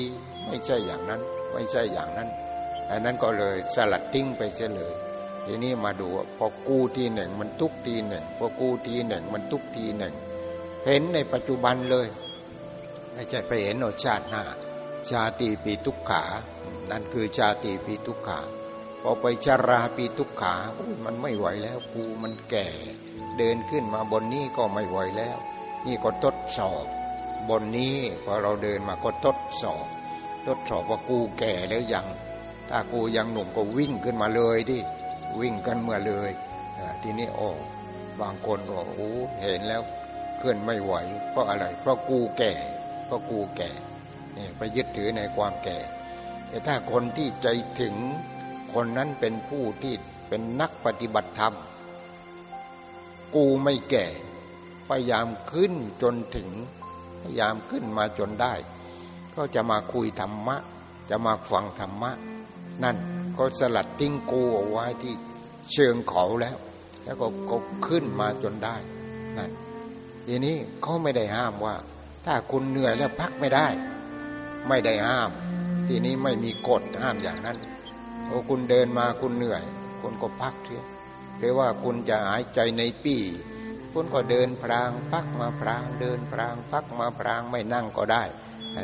ไม่ใช่อย่างนั้น ไม่ใช่อย่างนั้นอันนั้นก็เลยสลัดทิ้งไปเสียเลยทีนี้มาดูพอกู้ทีหนึ่งมันทุกทีหนึ่งพอกู้ทีหนึ่งมันทุกทีหนึ่งเห็นในปัจจุบันเลยไม่ใช่ไปเห็นโอชาติหน้า ชาติปีทุกขา นั่นคือชาติปีทุกขาพอไปชาราปีทุกขาอุ้ยมันไม่ไหวแล้วกูมันแก่ เดินขึ้นมาบนนี้ก็ไม่ไหวแล้ว นี่ก็ทดสอบ บนนี้พอเราเดินมาก็ทดสอบ ทดสอบว่ากูแก่แล้วยัง ถ้ากูยังหนุ่มก็วิ่งขึ้นมาเลยที่วิ่งกันเมื่อเลยทีนี้โอ้บางคนก็โอ้เห็นแล้วเคลื่อนไม่ไหว เพราะอะไร เพราะกูแก่ เพราะกูแก่นี่ไปยึดถือในความแก่ แต่ถ้าคนที่ใจถึงคนนั้นเป็นผู้ที่เป็นนักปฏิบัติธรรม กูไม่แก่ พยายามขึ้นจนถึง พยายามขึ้นมาจนได้ ก็จะมาคุยธรรมะ จะมาฟังธรรมะ นั่นก็สลัดทิ้งกูเอาไว้ที่เชิงเขาแล้ว แล้วก็ก็ขึ้นมาจนได้นั่นทีนี้เขาไม่ได้ห้ามว่า ถ้าคุณเหนื่อยแล้วพักไม่ได้ ไม่ได้ห้าม ทีนี้ไม่มีกฎห้ามอย่างนั้นโอ้คุณเดินมาคุณเหนื่อย คุณก็พักเถอะหรือว่าคุณจะหายใจในปี คุณก็เดินพรางพักมาพราง เดินพรางพักมาพรางไม่นั่งก็ได้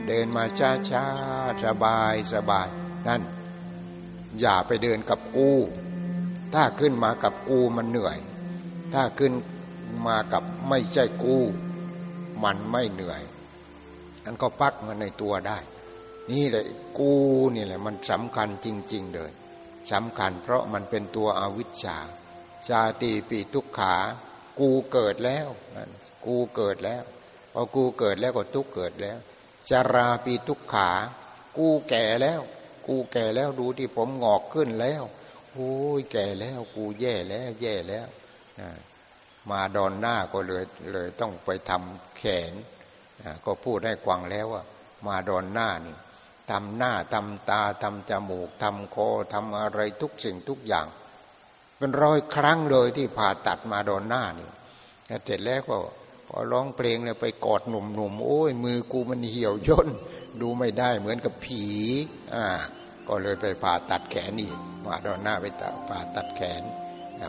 เดินมาช้าช้าสบายสบายนั่น อย่าไปเดินกับกูถ้าขึ้นมากับกูมันเหนื่อย ถ้าขึ้นมากับไม่ใช่กู มันไม่เหนื่อยนั้นก็พักมาในตัวได้ นี่แหละกูนี่แหละมันสำคัญจริง ๆ เลยสำคัญเพราะมันเป็นตัวอวิชชาชาติปีทุกขา กูเกิดแล้วกูเกิดแล้วพอกูเกิดแล้วก็ทุกเกิดแล้วจาราปีทุกขา กูแก่แล้ว กูแก่แล้วดูที่ผมงอกขึ้นแล้วโอ้ยแก่แล้ว กูแย่แล้ว แย่แล้วมาดอนหน้าก็เลยเลยต้องไปทำแขนก็พูดให้กวังแล้วว่า มาดอนหน้านี่ทำหน้าทำตาทำจมูกทำคอทำอะไรทุกสิ่งทุกอย่าง เป็นร้อยครั้งเลยที่ผ่าตัดมาโดนหน้านี่เสร็จแล้วก็พอร้องเพลงเนี่ยไปกอดหนุ่มๆโอ้ยมือกูมันเหี่ยวย่นดูไม่ได้เหมือนกับผีอ่าก็เลยไปผ่าตัดแขนนี่มาดนหน้าไปผ่าตัดแขน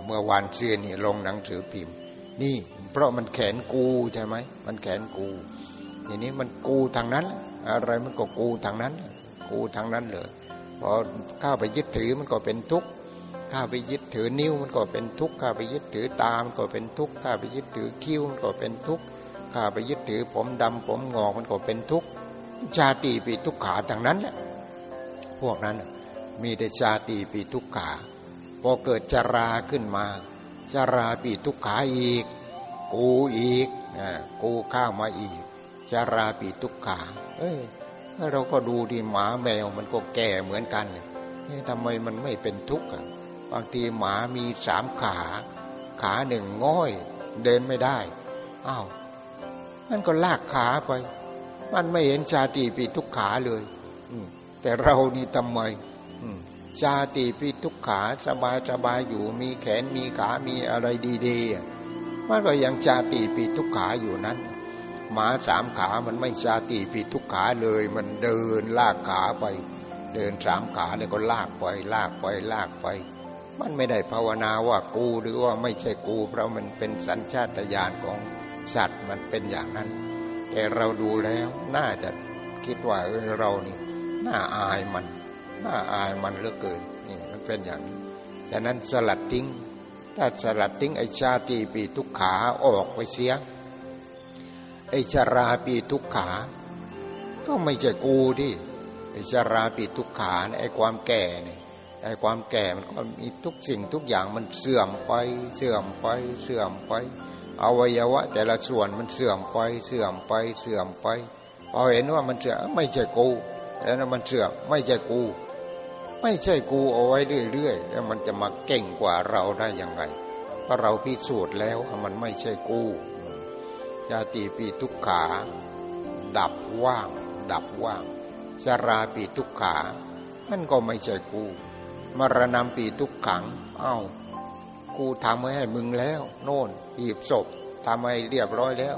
เมื่อวานเสื้อนี่ลงหนังสือพิมพ์ นี่เพราะมันแขนกูใช่ไหมมันแขนกูทีนี้มันกูทางนั้น อะไรมันก็กูทางนั้น กูทางนั้นเลยพอเข้าไปยึดถือมันก็เป็นทุกข์ ข้าไปยึดถือนิ้วมันก็เป็นทุกข์ข้าไปยึดถือตามันก็เป็นทุกข์ข้าไปยึดถือคิ้วมันก็เป็นทุกข์ข้าไปยึดถือผมดำผมงอกมันก็เป็นทุกข์ชาติปีทุกขาทางนั้นแหละพวกนั้นมีแต่ชาติปีทุกขาพอเกิดจราขึ้นมาจราปีทุกขาอีก กูอีกกูข้ามาอีกจราปีทุกขาเอ้ยเราก็ดูดีหมาแมวมันก็แก่เหมือนกันเนี่ยทำไมมันไม่เป็นทุกข์อะ บางทีหมามีสามขา ขาหนึ่งง่อยเดินไม่ได้อ้าวมันก็ลากขาไป มันไม่เห็นชาติปีทุกขาเลยแต่เรานี่ทำไมชาติปีทุกขาสบายสบายอยู่มีแขนมีขามีอะไรดีๆมันก็ยังชาติปีทุกขาอยู่นั้นหมาสามขามันไม่ชาติผิดทุกขาเลย มันเดินลากขาไป เดินสามขาแล้วก็ลากไปลากไปลากไป มันไม่ได้ภาวนาว่ากูหรือว่าไม่ใช่กูเพราะมันเป็นสัญชาตญาณของสัตว์มันเป็นอย่างนั้น แต่เราดูแล้วน่าจะคิดว่าเรานี่น่าอายมันน่าอายมันเหลือเกินนี่มันเป็นอย่างนี้ฉะนั้นสลัดทิ้งถ้าสลัดทิ้งไอชาติปีทุกขาออกไปเสียไอชาราปีทุกขา ก็ไม่ใช่กูที่ไอชาราปีทุกขาไอความแก่เนี่ย ไอ้ความแก่มันก็มีทุกสิ่งทุกอย่างมันเสื่อมไปเสื่อมไปเสื่อมไปอวัยวะ แต่ละส่วนมันเสื่อมไปเสื่อมไปเสื่อมไปพอเห็นว่ามันเสื่อมไม่ใช่กูแล้วมันเสื่อมไม่ใช่กู ไม่ใช่กูเอาไว้เรื่อยๆแล้วมันจะมาเก่งกว่าเราได้ยังไงเพราะเราพิสูจน์แล้วมันไม่ใช่กูชาติปีทุกขา ดับว่าง ดับว่างชาราปีทุกขานั่นก็ไม่ใช่กู มรณะปีทุกขัง เอา้า กูทำไว้ให้มึงแล้ว โน่นหีบศพทำให้เรียบร้อยแล้ว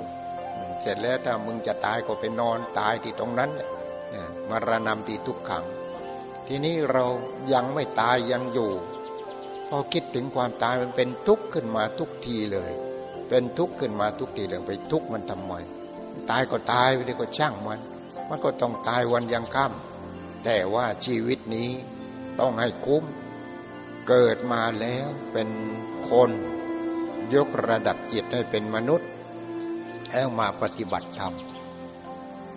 เสร็จแล้วถ้ามึงจะตายก็ไปนอนตายที่ตรงนั้นมรณะปีทุกขัง ทีนี้เรายังไม่ตายยังอยู่ พอคิดถึงความตายมันเป็นทุกข์ขึ้นมาทุกทีเลย เป็นทุกข์ขึ้นมาทุกทีเรื่องไปทุกข์มันทำไมตายก็ตายไปเลยก็ช่างมัน มันก็ต้องตายวันยังค่ำแต่ว่าชีวิตนี้ ต้องให้คุ้ม เกิดมาแล้วเป็นคน ยกระดับจิตให้เป็นมนุษย์แล้วมาปฏิบัติธรรม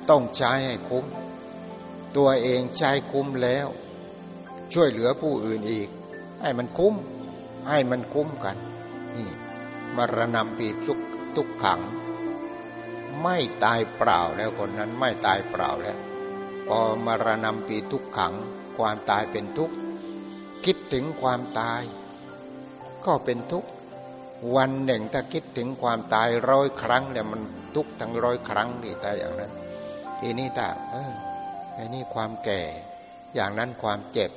ต้องใช้ให้คุ้ม ตัวเองใช้คุ้มแล้ว ช่วยเหลือผู้อื่นอีก ให้มันคุ้ม ให้มันคุ้มกัน นี่มรณะปีทุกทุกขัง ไม่ตายเปล่าแล้วคนนั้นไม่ตายเปล่าแล้ว พอมรณะปีทุกขัง ความตายเป็นทุกข์ คิดถึงความตาย ก็เป็นทุกข์ วันหนึ่งถ้าคิดถึงความตายร้อยครั้งเนี่ยมันทุกข์ทั้งร้อยครั้งนี่แตายอย่างนั้น ทีนี้ถ้าเออไอ้นี่ความแก่ อย่างนั้นความเจ็บ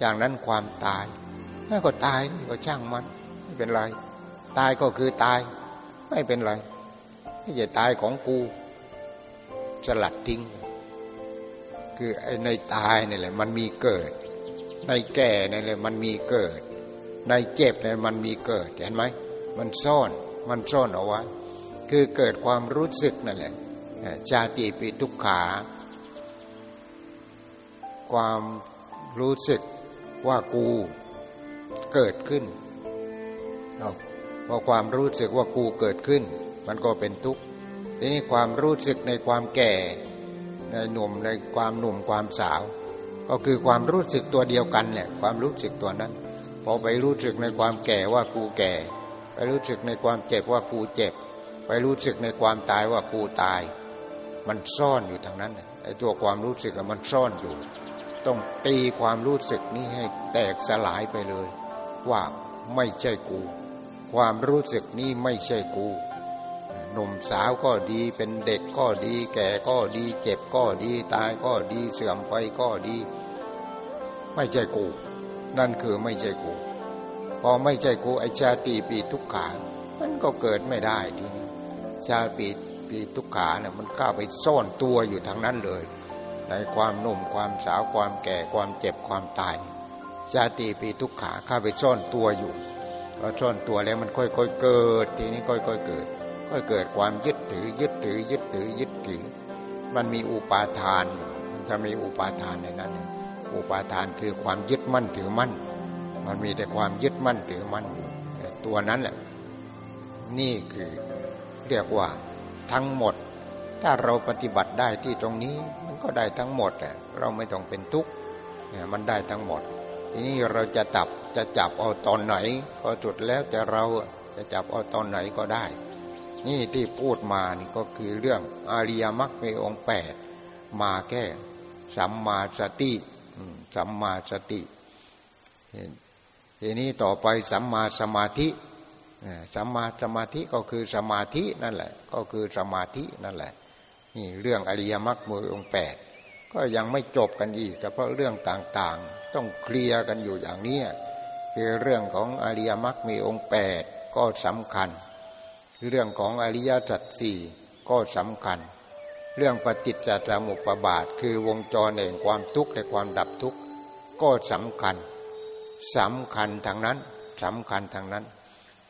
อย่างนั้นความตายถ้าก็ตายก็ช่างมันไม่เป็นไรตายก็คือตายไม่เป็นไรไม่ใช่ตายของกูสลัดทิ้ง คือในตายนี่แหละ มันมีเกิด ในแก่นี่แหละมันมีเกิด ในเจ็บนี่มันมีเกิดเห็นไหมมันซ่อนมันซ่อนเอาไว้คือเกิดความรู้สึกนั่นแหละชาติปีทุกขา ความรู้สึกว่ากูเกิดขึ้นพอความรู้สึกว่ากูเกิดขึ้น มันก็เป็นทุกข์ทีนี้ความรู้สึกในความแก่ ในหนุ่มในความหนุ่มความสาว ก็คือความรู้สึกตัวเดียวกันแหละความรู้สึกตัวนั้น พอไปรู้สึกในความแก่ว่ากูแก่ ไปรู้สึกในความเจ็บว่ากูเจ็บ ไปรู้สึกในความตายว่ากูตาย มันซ่อนอยู่ทางนั้นไอ้ตัวความรู้สึกมันซ่อนอยู่ ต้องตีความรู้สึกนี้ให้แตกสลายไปเลย ว่าไม่ใช่กู ความรู้สึกนี้ไม่ใช่กู หนุ่มสาวก็ดีเป็นเด็กก็ดี แก่ก็ดี เจ็บก็ดี ตายก็ดีเสื่อมไปก็ดี ไม่ใช่กู นั่นคือไม่ใช่กู พอไม่ใช่กูไอชาติปีทุกขา มันก็เกิดไม่ได้ทีนี้ชาปีปีทุกขาเนี่ยมันก้าไปซ่อนตัวอยู่ทางนั้นเลย ในความหนุ่มความสาวความแก่ความเจ็บความตาย ชาติปีทุกขาข้าไปซ่อนตัวอยู่พอซ่อนตัวแล้วมันค่อยๆเกิด ทีนี้ค่อย ๆ เกิด ค่อยเกิดความยึดถือยึดถือยึดถือยึดถือ มันมีอุปาทานมันจะมีอุปาทานในนั้นอุปาทานคือความยึดมั่นถือมั่น มันมีแต่ความยึดมั่นถือมั่นอยู่ตัวนั้นแหละนี่คือเรียกว่าทั้งหมด ถ้าเราปฏิบัติได้ที่ตรงนี้มันก็ได้ทั้งหมดแหละเราไม่ต้องเป็นทุกข์มันได้ทั้งหมด ทีนี้เราจะจับจะจับเอาตอนไหน ก็จุดแล้วแต่เราจะจับเอาตอนไหนก็ได้ นี่ที่พูดมานี่ก็คือเรื่องอริยมรรคมีองค์แปดมาแค่สัมมาสติสัมมาสติทีนี้ต่อไปสัมมาสมาธิสัมมาสมาธิก็คือสมาธินั่นแหละ ก็คือสมาธินั่นแหละนี่เรื่องอริยมรรคมีองแปดก็ยังไม่จบกันอีกเพราะเรื่องต่างๆ ต้องเคลียร์กันอยู่อย่างนี้คือเรื่องของอริยมรรคมีองค์แปดก็สำคัญ เรื่องของอริยสัจสี่ก็สำคัญ เรื่องปฏิจจสมุปบาท คือวงจรแห่งความทุกข์และความดับทุกข์ก็สำคัญสำคัญทางนั้นสำคัญทางนั้น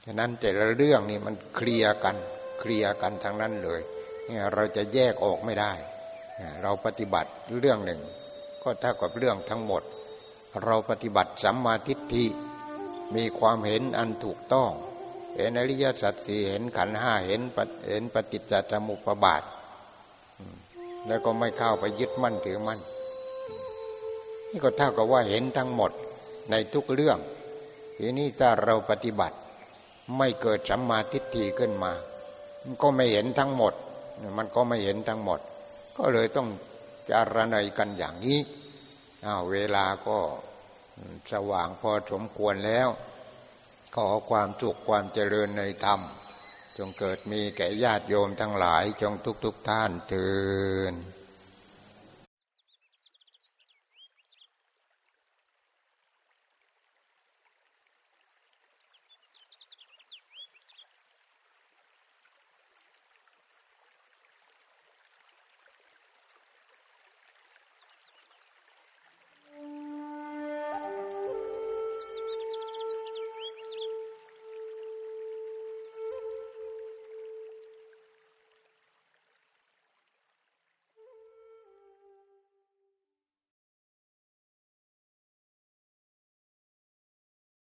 ฉะนั้นแต่ละเรื่องนี่มันเคลียร์กันเคลียร์กันทางนั้นเลยเนี่ยเราจะแยกออกไม่ได้ เราปฏิบัติเรื่องหนึ่ง ก็เท่ากับเรื่องทั้งหมด เราปฏิบัติสัมมาทิฏฐิมีความเห็นอันถูกต้อง เห็นอริยสัจสี่เห็นขันห้าเห็นเห็นปฏิจจสมุปบาท แล้วก็ไม่เข้าไปยึดมั่นถือมั่นนี่ก็เท่ากับว่าเห็นทั้งหมดในทุกเรื่อง ทีนี้ถ้าเราปฏิบัติ ไม่เกิดสัมมาทิฏฐิขึ้นมามันก็ไม่เห็นทั้งหมด มันก็ไม่เห็นทั้งหมด ก็เลยต้องจารณัยกันอย่างนี้อาเวลาก็สว่างพอสมควรแล้ว ขอความสุขความเจริญในธรรม จงเกิดมีแก่ญาติโยมทั้งหลายจงทุกทุกท่านเถิด